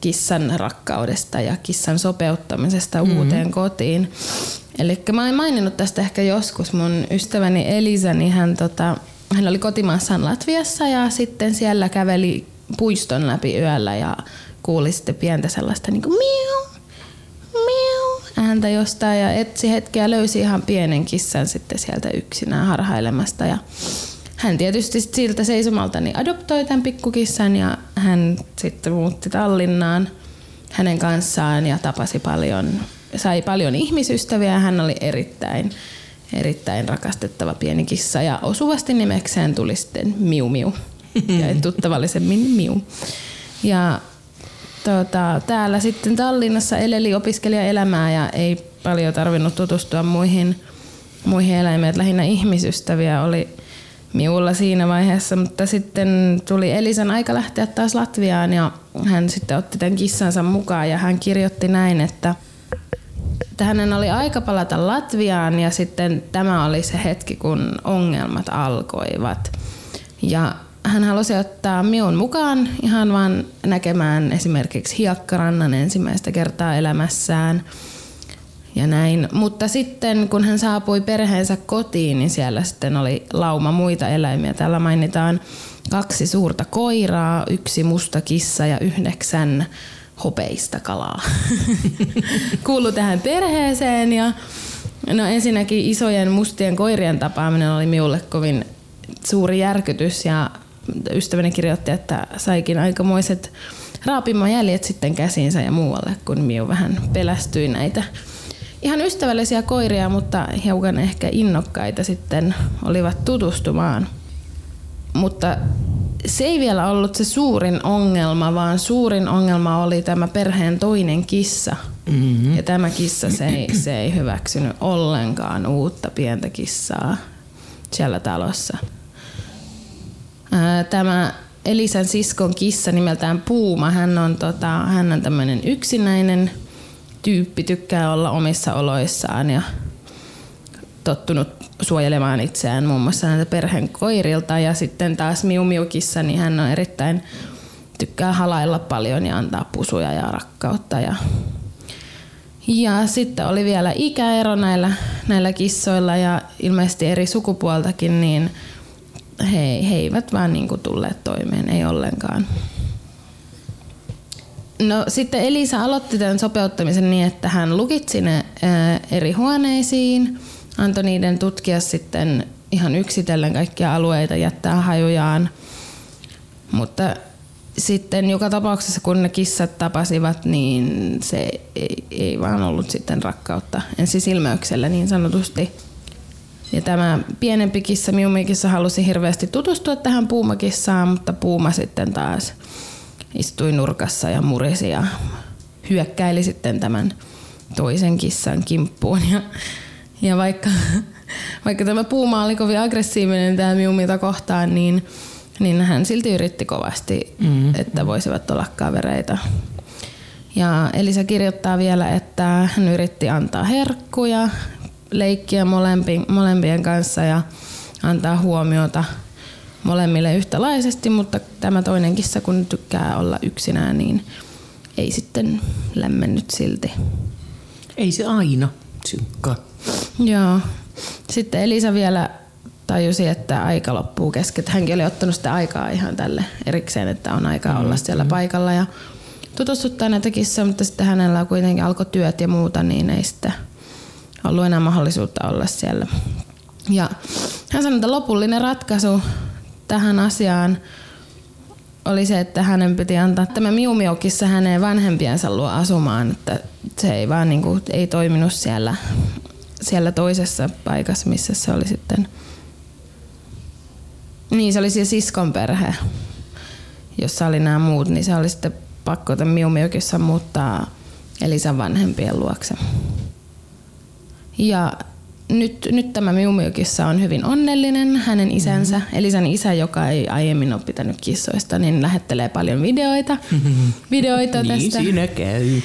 kissan rakkaudesta ja kissan sopeuttamisesta mm-hmm. uuteen kotiin. Eli mä oon maininnut tästä ehkä joskus. Mun ystäväni Elisa, niin hän, tota, hän oli kotimaassaan Latviassa ja sitten siellä käveli puiston läpi yöllä ja kuuli sitten pientä sellaista niin kuin miau, miau ääntä jostain. Ja etsi hetkeä löysi ihan pienen kissan sitten sieltä yksinään harhailemasta. Ja hän tietysti siltä seisomalta niin adoptoi tämän pikkukissan ja hän sitten muutti Tallinnaan hänen kanssaan ja tapasi paljon, sai paljon ihmisystäviä. Ja hän oli erittäin, erittäin rakastettava pieni kissa ja osuvasti nimekseen tuli sitten Miu Miu ja tuttavallisemmin Miu. Ja tota, täällä sitten Tallinnassa eleli opiskelijaelämää ja ei paljon tarvinnut tutustua muihin, muihin eläimiin. että Lähinnä ihmisystäviä oli Miulla siinä vaiheessa, mutta sitten tuli Elisan aika lähteä taas Latviaan ja hän sitten otti tämän kissansa mukaan ja hän kirjoitti näin, että että hänen oli aika palata Latviaan ja sitten tämä oli se hetki, kun ongelmat alkoivat. Ja hän halusi ottaa Miun mukaan ihan vaan näkemään esimerkiksi hiekkarannan ensimmäistä kertaa elämässään. ja näin. Mutta sitten kun hän saapui perheensä kotiin, niin siellä sitten oli lauma muita eläimiä. Täällä mainitaan kaksi suurta koiraa, yksi musta kissa ja yhdeksän hopeista kalaa. Kuulu tähän perheeseen ja no ensinnäkin isojen mustien koirien tapaaminen oli minulle kovin suuri järkytys ja ystäväni kirjoitti, että saikin aikamoiset raapimajäljet sitten käsiinsä ja muualle, kun Miu vähän pelästyi näitä ihan ystävällisiä koiria, mutta hiukan ehkä innokkaita sitten olivat tutustumaan. Mutta se ei vielä ollut se suurin ongelma, vaan suurin ongelma oli tämä perheen toinen kissa. Mm-hmm. Ja tämä kissa se ei, se ei hyväksynyt ollenkaan uutta pientä kissaa siellä talossa. Tämä Elisan siskon kissa nimeltään Puuma, hän on, tota, hän on tämmöinen yksinäinen tyyppi, tykkää olla omissa oloissaan ja tottunut suojelemaan itseään muun muassa näiltä perheen koirilta. Ja sitten taas Miu Miukissa, niin hän on erittäin, tykkää halailla paljon ja antaa pusuja ja rakkautta. Ja, ja sitten oli vielä ikäero näillä, näillä kissoilla ja ilmeisesti eri sukupuoltakin, niin he, he eivät vaan niin kuin tulleet toimeen, ei ollenkaan. No sitten Elisa aloitti tämän sopeuttamisen niin, että hän lukitsi ne eri huoneisiin, antoi niiden tutkia sitten ihan yksitellen kaikkia alueita, jättää hajujaan. Mutta sitten joka tapauksessa, kun ne kissat tapasivat, niin se ei, ei vaan ollut sitten rakkautta ensisilmäyksellä niin sanotusti. Ja tämä pienempi kissa, Miumikissa, halusi hirveästi tutustua tähän puumakissaan, mutta puuma sitten taas istui nurkassa ja murisi ja hyökkäili sitten tämän toisen kissan kimppuun. Ja, ja vaikka, vaikka tämä puuma oli kovin aggressiivinen tämä Miumita kohtaan, niin, niin hän silti yritti kovasti, mm. että voisivat olla kavereita. Ja Elisa kirjoittaa vielä, että hän yritti antaa herkkuja, leikkiä molempi, molempien kanssa ja antaa huomiota molemmille yhtälaisesti, mutta tämä toinen kissa, kun tykkää olla yksinään, niin ei sitten lämmennyt silti. Ei se aina synkkaa. Joo. Sitten Elisa vielä tajusi, että aika loppuu kesken. Hänkin oli ottanut sitä aikaa ihan tälle erikseen, että on aikaa olla siellä mm. paikalla ja tutustuttaa näitä kissoja, mutta sitten hänellä kuitenkin alkoi työt ja muuta, niin ei sitten ollut enää mahdollisuutta olla siellä. Ja hän sanoi, että lopullinen ratkaisu tähän asiaan oli se, että hänen piti antaa tämä Miumiokissa hänen vanhempiensa luo asumaan, että se ei vaan niin kuin, ei toiminut siellä, siellä toisessa paikassa, missä se oli sitten. Niin, se oli siis siskon perhe, jossa oli nämä muut, niin se oli sitten pakko tämän Miumiokissa muuttaa Elisan vanhempien luokse. Ja nyt, nyt tämä Miumyykissa on hyvin onnellinen. Hänen isänsä, mm-hmm. Elisan isä, joka ei aiemmin ole pitänyt kissoista, niin lähettelee paljon videoita, mm-hmm. videoita niin tästä siinä käy.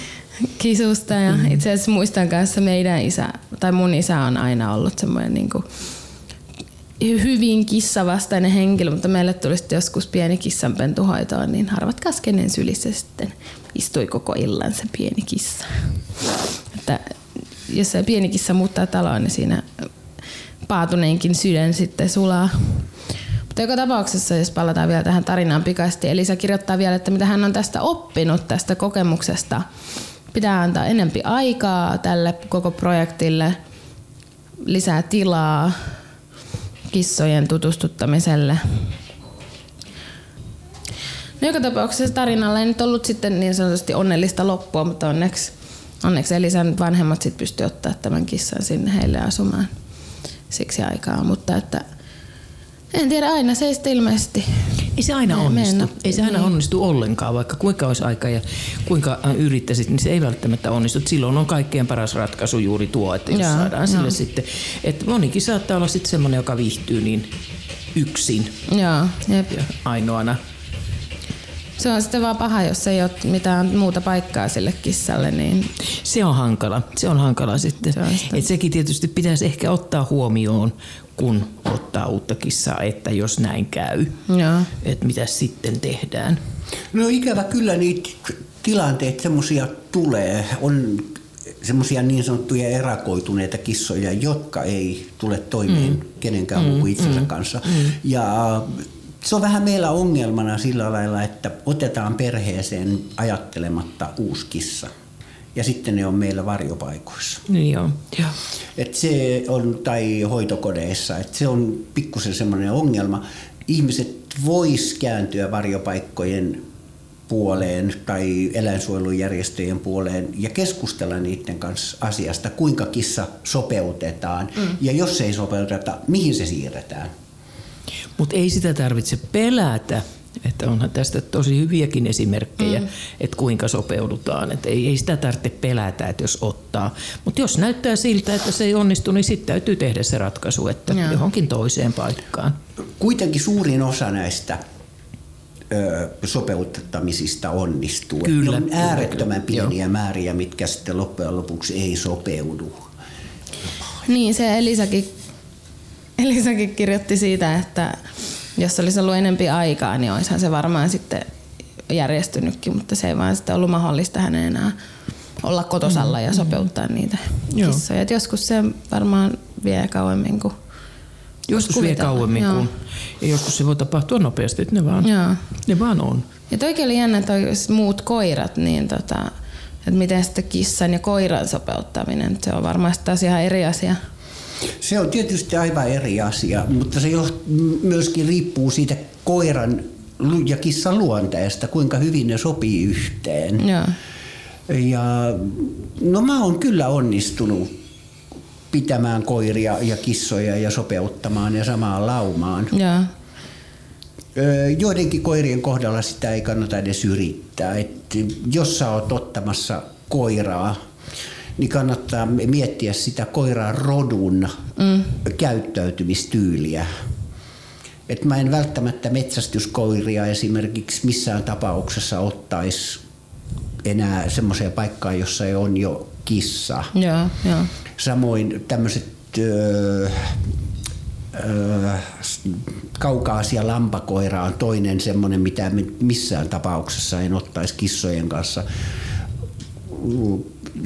kisusta. Ja mm-hmm. itse asiassa muistan kanssa meidän isä, tai mun isä on aina ollut semmoinen niin kuin hyvin kissavastainen henkilö, mutta meille tuli sitten joskus pieni kissanpentuhoitoon, niin harvat kaskenen sylissä sitten istui koko illan se pieni kissa. Että jos se pieni kissa muuttaa taloon, niin siinä paatuneenkin sydän sitten sulaa. Mutta joka tapauksessa, jos palataan vielä tähän tarinaan pikaisesti, Elisa kirjoittaa vielä, että mitä hän on tästä oppinut, tästä kokemuksesta. Pitää antaa enempi aikaa tälle koko projektille, lisää tilaa kissojen tutustuttamiselle. No joka tapauksessa tarinalla ei nyt ollut sitten niin sanotusti onnellista loppua, mutta onneksi onneksi Elisan vanhemmat sit pysty ottaa tämän kissan sinne heille asumaan siksi aikaa, mutta että en tiedä, aina se ei sitten ilmeisesti ei se aina onnistu. Mennä. Ei se aina niin. onnistu ollenkaan, vaikka kuinka olisi aika ja kuinka yrittäisit, niin se ei välttämättä onnistu. Silloin on kaikkein paras ratkaisu juuri tuo, että jos Jaa, saadaan sille sitten. Että monikin saattaa olla sitten semmoinen, joka viihtyy niin yksin Joo, jep. ja ainoana se on sitten vaan paha, jos ei ole mitään muuta paikkaa sille kissalle. Niin... Se on hankala. Se on hankala sitten. Se on sitten. Et sekin tietysti pitäisi ehkä ottaa huomioon, kun ottaa uutta kissaa, että jos näin käy, että mitä sitten tehdään. No ikävä kyllä niitä tilanteita semmoisia tulee. On semmoisia niin sanottuja erakoituneita kissoja, jotka ei tule toimeen mm. kenenkään muu itsensä mm. kanssa. Mm. Ja se on vähän meillä ongelmana sillä lailla, että otetaan perheeseen ajattelematta uusi kissa. Ja sitten ne on meillä varjopaikoissa. Niin joo. joo. Et se on, tai hoitokodeissa. Et se on pikkusen semmoinen ongelma. Ihmiset vois kääntyä varjopaikkojen puoleen tai eläinsuojelujärjestöjen puoleen ja keskustella niiden kanssa asiasta, kuinka kissa sopeutetaan mm. ja jos ei sopeuteta, mihin se siirretään. Mutta ei sitä tarvitse pelätä, että onhan tästä tosi hyviäkin esimerkkejä, mm. että kuinka sopeudutaan. Että ei, ei sitä tarvitse pelätä, että jos ottaa. Mutta jos näyttää siltä, että se ei onnistu, niin sitten täytyy tehdä se ratkaisu, että Joo. johonkin toiseen paikkaan. Kuitenkin suurin osa näistä sopeuttamisista onnistuu. Kyllä, ne on äärettömän kyllä, pieniä joo. määriä, mitkä sitten loppujen lopuksi ei sopeudu. Niin, se Elisakin, Elisakin kirjoitti siitä, että jos olisi ollut enempi aikaa, niin olisihan se varmaan sitten järjestynytkin, mutta se ei vaan sitten ollut mahdollista hänen enää olla kotosalla ja mm. sopeuttaa niitä kissoja. Et joskus se varmaan vie kauemmin kuin Joskus vie kauemmin kuin, ja joskus se voi tapahtua nopeasti, että ne vaan, Joo. ne vaan on. Ja toikin oli jännä, että muut koirat, niin tota, että miten sitten kissan ja koiran sopeuttaminen, se on varmaan taas ihan eri asia. Se on tietysti aivan eri asia, mutta se myöskin riippuu siitä koiran ja kissan luonteesta, kuinka hyvin ne sopii yhteen. Joo. Ja no mä oon kyllä onnistunut pitämään koiria ja kissoja ja sopeuttamaan ja samaan laumaan. Ja. Joidenkin koirien kohdalla sitä ei kannata edes yrittää. Et jos sä oot ottamassa koiraa, niin kannattaa miettiä sitä koiran rodun mm. käyttäytymistyyliä. Et mä en välttämättä metsästyskoiria esimerkiksi missään tapauksessa ottaisi enää semmoiseen paikkaan, jossa on jo kissa. Joo, joo. Samoin tämmöiset öö, öö, kaukaasia lampakoira on toinen semmoinen, mitä missään tapauksessa en ottaisi kissojen kanssa.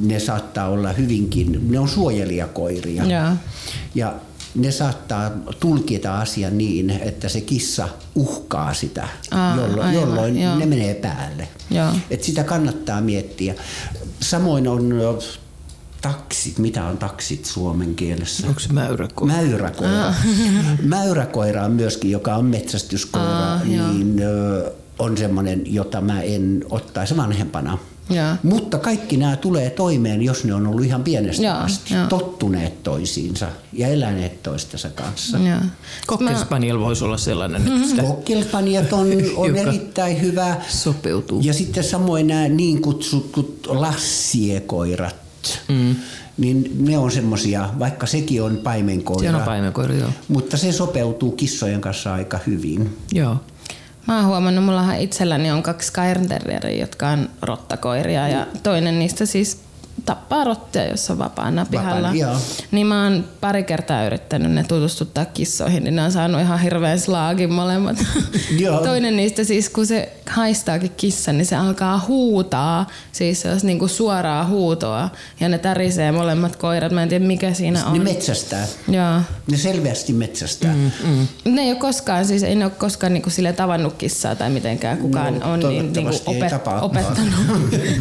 Ne saattaa olla hyvinkin, ne on suojelijakoiria. Ja, ja ne saattaa tulkita asian niin, että se kissa uhkaa sitä, Aa, jolloin, aivan, jolloin ne menee päälle. Et sitä kannattaa miettiä. Samoin on taksit, mitä on taksit suomen kielessä? Onko se mäyräkoira? Mäyräkoira. Ah. mäyräkoira on myöskin, joka on metsästyskoira, ah, niin joo. on semmoinen, jota mä en ottaisi vanhempana. Ja. Mutta kaikki nämä tulee toimeen, jos ne on ollut ihan pienestä ja, asti, ja. tottuneet toisiinsa ja eläneet toistensa kanssa. Cocker voisi olla sellainen. Mm-hmm. Cocker on, on erittäin hyvä. Sopeutuu. Ja sitten samoin nämä niin kutsutut lassiekoirat. Mm niin ne on semmosia, vaikka sekin on paimenkoira. Se on paimenkoira, joo. Mutta se sopeutuu kissojen kanssa aika hyvin. Joo. Mä oon huomannut, mullahan itselläni on kaksi Cairn jotka on rottakoiria ja toinen niistä siis tappaa rottia, jos on vapaana pihalla. Vapaan, niin mä oon pari kertaa yrittänyt ne tutustuttaa kissoihin, niin ne on saanut ihan hirveän slaagin molemmat. Joo. Toinen niistä siis, kun se haistaakin kissa, niin se alkaa huutaa, siis se olisi niinku suoraa huutoa, ja ne tärisee molemmat koirat. Mä en tiedä, mikä siinä on. Ne metsästää. Joo. Ne selvästi metsästää. Mm, mm. Ne ei ole koskaan, siis ei ne ole koskaan niinku sille tavannut kissaa tai mitenkään kukaan no, on niin, niinku opet, opettanut.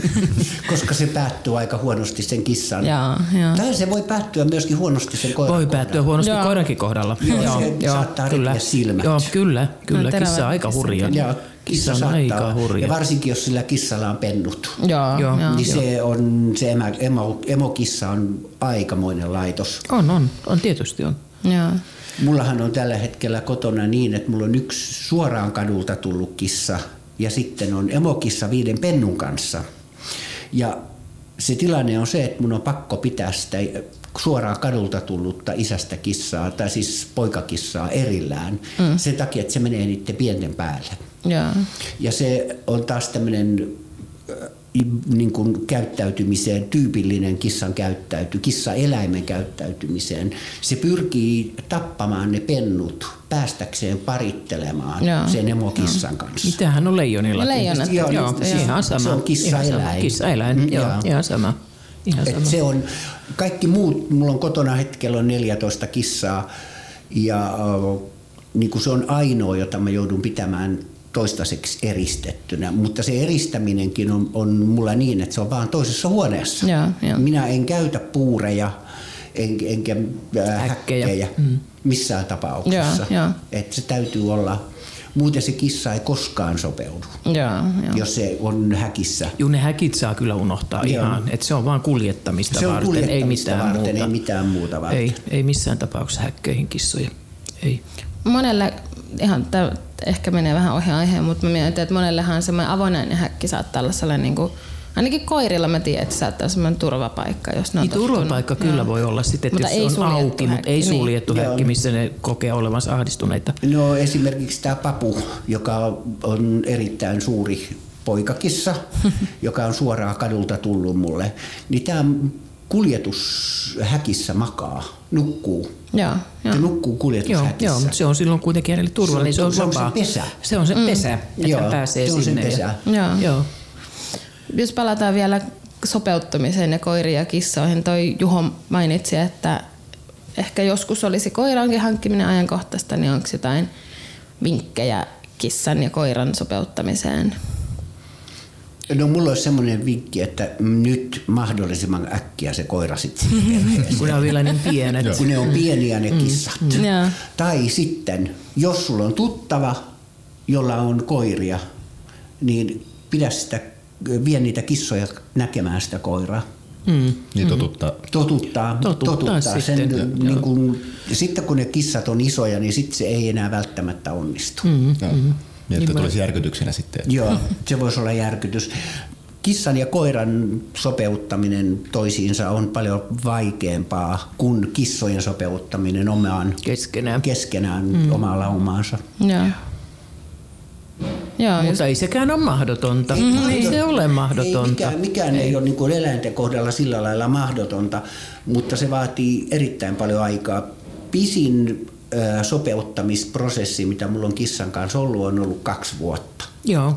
Koska se päättyy aika huonosti sen kissan. Jaa, jaa. Tai se voi päättyä myöskin huonosti sen koiran Voi päättyä huonosti Joo. koirankin kohdalla. Joo, joo, se joo, saattaa kyllä. silmät. Joo, kyllä, kyllä. No, kissa on aika hurja. Joo, kissa, on aika hurja. Ja varsinkin jos sillä kissalla on pennut. Joo, joo, niin joo. se on, se emo, emo, emokissa on aikamoinen laitos. On, on. On tietysti on. Joo. Mullahan on tällä hetkellä kotona niin, että mulla on yksi suoraan kadulta tullut kissa ja sitten on emokissa viiden pennun kanssa. Ja se tilanne on se, että mun on pakko pitää sitä suoraan kadulta tullutta isästä kissaa, tai siis poikakissaa erillään, mm. sen takia, että se menee niiden pienten päälle. Ja, ja se on taas tämmöinen niin kuin käyttäytymiseen tyypillinen kissan käyttäyty, kissa-eläimen käyttäytymiseen. Se pyrkii tappamaan ne pennut päästäkseen parittelemaan Joo. sen emokissan Joo. kanssa. Mitähän on leijonilla? Leijonat. Joo, joo, ihan sama. Se on kissa-eläin. Kissa-eläin, mm, joo, ihan sama. Ihan Et sama. se on, kaikki muut, mulla on kotona hetkellä on 14 kissaa ja niin kuin se on ainoa, jota mä joudun pitämään toistaiseksi eristettynä, mutta se eristäminenkin on, on mulla niin, että se on vaan toisessa huoneessa. Joo, joo. Minä en käytä puureja en, enkä äh, Häkkejä. häkkejä mm. missään tapauksessa. Joo, joo. Että se täytyy olla, muuten se kissa ei koskaan sopeudu, Joo, joo. jos se on häkissä. Juu, ne häkit saa kyllä unohtaa Joo. ihan, että se on vaan kuljettamista Se on varten, ei kuljettamista mitään varten, muuta. ei mitään muuta varten. Ei, ei missään tapauksessa häkköihin kissoja. Ei. Monelle, ihan tää ehkä menee vähän ohi aiheen, mutta mä mietin, että monellehan semmoinen avonainen häkki saattaa olla sellainen, niin kuin, ainakin koirilla mä tiedän, että se saattaa olla semmoinen turvapaikka, jos ne on Niin turvapaikka tottunut. kyllä voi olla sitten, että Mutta ei jos se on auki, mutta ei niin. suljettu Joo. häkki, missä ne kokee olevansa ahdistuneita. No esimerkiksi tämä Papu, joka on erittäin suuri poikakissa, joka on suoraan kadulta tullut mulle, niin tämä kuljetus häkissä makaa, nukkuu. Joo, joo. Se nukkuu Joo, kuljetushäkissä. joo, mutta se on silloin kuitenkin hänelle turvallinen, se on, Se on- se se pesä. Se on se pesä, että Joo, pääsee se on sinne. pesä. Ja, Joo. joo. Jos palataan vielä sopeuttamiseen ja koiriin ja kissoihin, toi Juho mainitsi, että ehkä joskus olisi koirankin hankkiminen ajankohtaista, niin onko jotain vinkkejä kissan ja koiran sopeuttamiseen? No mulla olisi semmoinen vinkki, että nyt mahdollisimman äkkiä se koira sitten. Kun ne on vielä niin pienet. kun ne on pieniä ne kissat. Joo. Tai sitten, jos sulla on tuttava, jolla on koiria, niin pidä sitä, vie niitä kissoja näkemään sitä koiraa. Mm. Niin totuttaa. Totuttaa, Totuttaa sen, sitten, niin kun, ja sitten kun ne kissat on isoja, niin sitten se ei enää välttämättä onnistu. Mm. Niin, että tulisi järkytyksenä sitten. Joo, se voisi olla järkytys. Kissan ja koiran sopeuttaminen toisiinsa on paljon vaikeampaa kuin kissojen sopeuttaminen omaan Keskenään. keskenään mm. omaa laumaansa. Joo. Joo, just, Mutta ei sekään ole mahdotonta. Ei se ole Ei, mahdotonta. mikään mikään ei. ei ole niin kuin eläinten kohdalla sillä lailla mahdotonta, mutta se vaatii erittäin paljon aikaa. Pisin sopeuttamisprosessi, mitä mulla on kissan kanssa ollut, on ollut kaksi vuotta. Joo,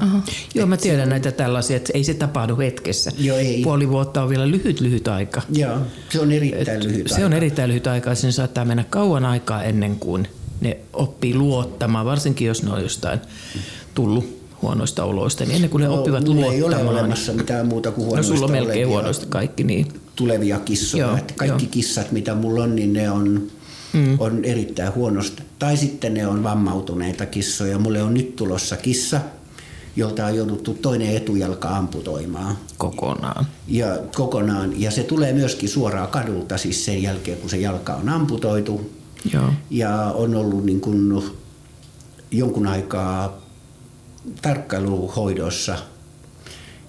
Joo mä tiedän näitä tällaisia, että ei se tapahdu hetkessä. Joo, ei. Puoli vuotta on vielä lyhyt, lyhyt aika. Joo, se on erittäin lyhyt Se aika. on erittäin lyhyt aika, sen saattaa mennä kauan aikaa ennen kuin ne oppii luottamaan, varsinkin jos ne on jostain tullut huonoista oloista, niin ennen kuin ne oppivat mulla ei ole luottamaan. olemassa mitään muuta kuin No huonoista sulla on melkein huonoista kaikki, niin tulevia kissoja. Joo, että kaikki joo. kissat, mitä mulla on, niin ne on, mm. on erittäin huonosta. Tai sitten ne on vammautuneita kissoja. Mulle on nyt tulossa kissa, jolta on jouduttu toinen etujalka amputoimaan. kokonaan. Ja kokonaan. Ja se tulee myöskin suoraan kadulta siis sen jälkeen, kun se jalka on amputoitu. Joo. Ja on ollut niin kuin jonkun aikaa tarkkailuhoidossa.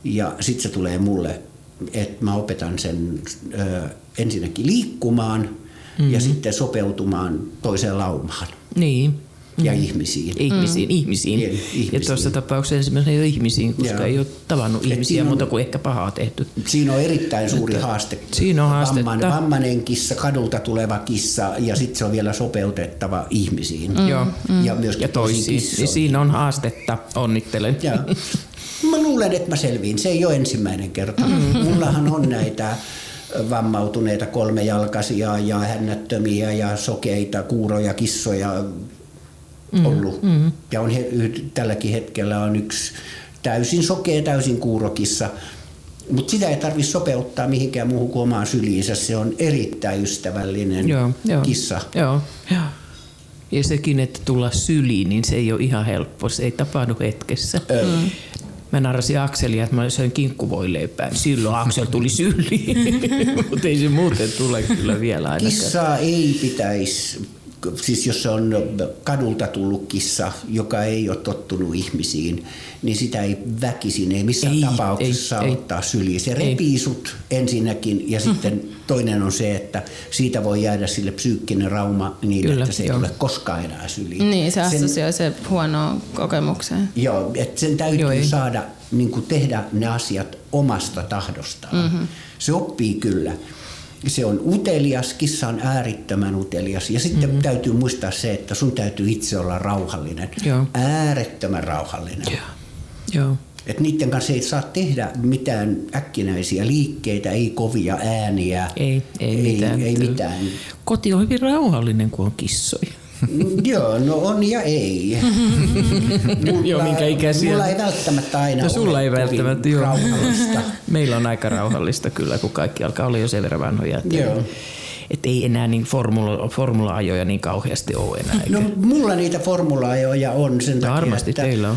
Ja sitten se tulee mulle, että mä opetan sen ö, ensinnäkin liikkumaan mm-hmm. ja sitten sopeutumaan toiseen laumaan Niin. ja ihmisiin. Ihmisiin, mm. ihmisiin. Niin, Ja ihmisiin. tuossa tapauksessa ensimmäisenä ei ole ihmisiin, koska Joo. ei ole tavannut Et ihmisiä on- muuta kuin ehkä pahaa tehty. Siinä on erittäin suuri haaste. Siinä on haastetta. Vammainen, vammainen kissa, kadulta tuleva kissa ja sitten se on vielä sopeutettava ihmisiin. Mm. Joo. Ja myöskin Ja toisiin. Niin siinä on haastetta, onnittelen. Ja. Mä luulen, että mä selviin. Se ei ole ensimmäinen kerta. Mm. Mullahan on näitä vammautuneita kolmejalkaisia ja hännättömiä ja sokeita, kuuroja, kissoja ollut. Mm. Ja on he, tälläkin hetkellä on yksi täysin sokea, täysin kuurokissa. Mutta sitä ei tarvitse sopeuttaa mihinkään muuhun kuin omaan syliinsä. Se on erittäin ystävällinen Joo, joo. kissa. Joo, joo. Ja sekin, että tulla syliin, niin se ei ole ihan helppo. Se ei tapahdu hetkessä. Mm. Mä narrasin Akselia, että mä söin kinkkuvoileipää. Silloin Aksel tuli syliin. Mutta ei se muuten tule kyllä vielä ainakaan. Kissaa ei pitäisi, siis jos se on kadulta tullut kissa, joka ei ole tottunut ihmisiin, niin sitä ei väkisin, ei missään Ei, tapauksessa ei, ei. ottaa syliin. Se repii sut ensinnäkin ja sitten toinen on se, että siitä voi jäädä sille psyykkinen rauma niin, Kyllä, että se ei joo. tule koskaan enää syliin. niin, se Sen- assosioi se huonoon kokemukseen. Joo, että sen täytyy Joo, saada niin kuin tehdä ne asiat omasta tahdostaan. Mm-hmm. Se oppii kyllä. Se on utelias, kissa on äärittömän utelias. Ja sitten mm-hmm. täytyy muistaa se, että sun täytyy itse olla rauhallinen. Joo. Äärettömän rauhallinen. Joo. Joo. Et niiden kanssa ei saa tehdä mitään äkkinäisiä liikkeitä, ei kovia ääniä. Ei, ei, mitään. Ei, mitään. Koti on hyvin rauhallinen, kun on kissoja. Mm, Joo, no on ja ei. Mulla, Joo, minkä ikäisiä? Mulla ei välttämättä aina No sulla ei välttämättä, joo. rauhallista. Meillä on aika rauhallista kyllä, kun kaikki alkaa olla jo sen verran vanhoja. Että, Joo. että ei enää niin formula, formula-ajoja niin kauheasti ole enää. eikä- No mulla niitä formula-ajoja on sen takia, varmasti että teillä on.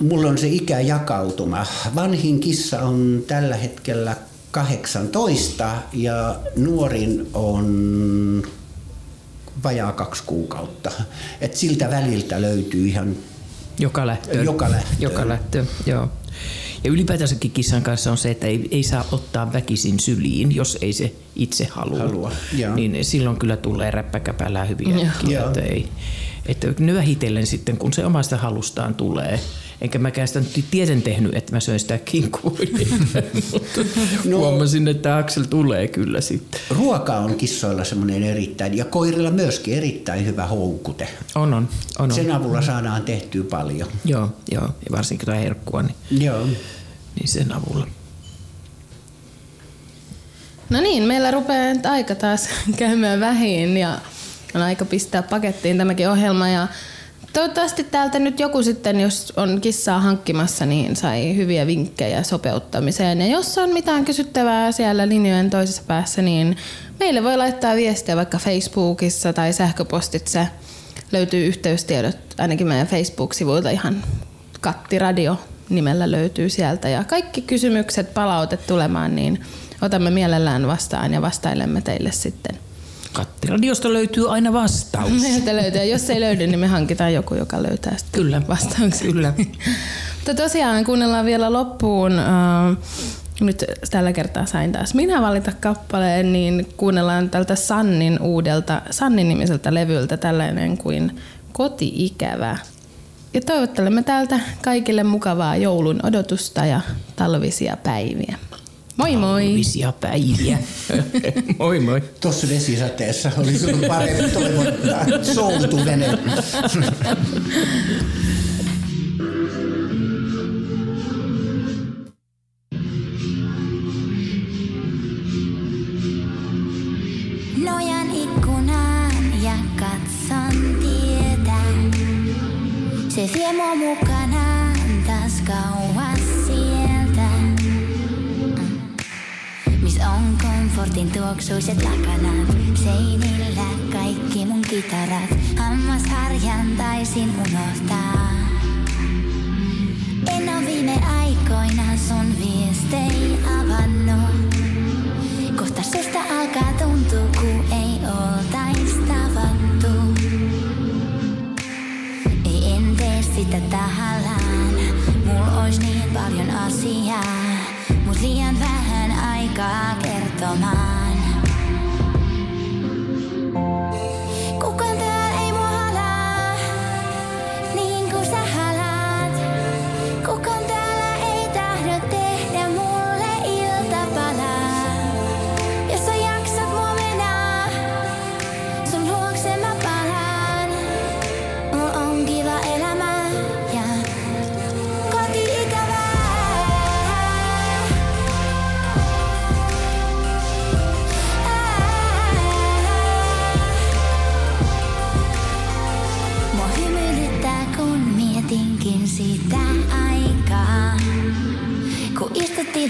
mulla on se ikäjakautuma. Vanhin kissa on tällä hetkellä 18 ja nuorin on vajaa kaksi kuukautta. Et siltä väliltä löytyy ihan Joka lähtöön. Joka lähtöön. Joka lähtöön, joo. Ja ylipäätänsäkin kissan kanssa on se, että ei, ei saa ottaa väkisin syliin, jos ei se itse halua. Halua, joo. Niin silloin kyllä tulee räppäkäpälää hyvin äkkiä. Joo. Että ei, että vähitellen sitten, kun se omasta halustaan tulee. Enkä mäkään sitä nyt tieten tehnyt, että mä söin sitä kinkkua. No. huomasin, että Aksel tulee kyllä sitten. Ruoka on kissoilla semmoinen erittäin, ja koirilla myöskin erittäin hyvä houkute. On, on. on, on. Sen avulla saadaan tehtyä paljon. Joo, joo. Ja varsinkin tuo herkkua, niin, Joo. niin sen avulla. No niin, meillä rupeaa nyt aika taas käymään vähin ja on aika pistää pakettiin tämäkin ohjelma. Ja toivottavasti täältä nyt joku sitten, jos on kissaa hankkimassa, niin sai hyviä vinkkejä sopeuttamiseen. Ja jos on mitään kysyttävää siellä linjojen toisessa päässä, niin meille voi laittaa viestiä vaikka Facebookissa tai sähköpostitse. Löytyy yhteystiedot ainakin meidän Facebook-sivuilta ihan Kattiradio nimellä löytyy sieltä. Ja kaikki kysymykset, palautet tulemaan, niin otamme mielellään vastaan ja vastailemme teille sitten. Kattiradiosta löytyy aina vastaus. Meiltä löytyy. Jos ei löydy, niin me hankitaan joku, joka löytää sitten Kyllä. vastauksia. Kyllä. Mutta tosiaan kuunnellaan vielä loppuun. äh, Nyt tällä kertaa sain taas minä valita kappaleen, niin kuunnellaan tältä Sannin uudelta, Sannin nimiseltä levyltä tällainen kuin Koti-ikävä. Ja toivottelemme täältä kaikille mukavaa joulun odotusta ja talvisia päiviä. Moi moi! Talvisia päiviä. moi moi. Tuossa vesisateessa olisi ollut parempi toivottaa soutuvene. Nojan ikkunaan ja katson tietä. Se vie mua mukanaan komfortin tuoksuiset lakanat. Seinillä kaikki mun kitarat. Hammasharjan taisin unohtaa. En oo viime aikoina sun viestei avannut. Kohta susta alkaa tuntua, kun ei oltais tavattu. Ei en tee sitä tahallaan, mul ois niin paljon asiaa, mut liian vähän aikaa kertomaan.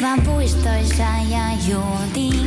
Vaan puistoissa ja juotiin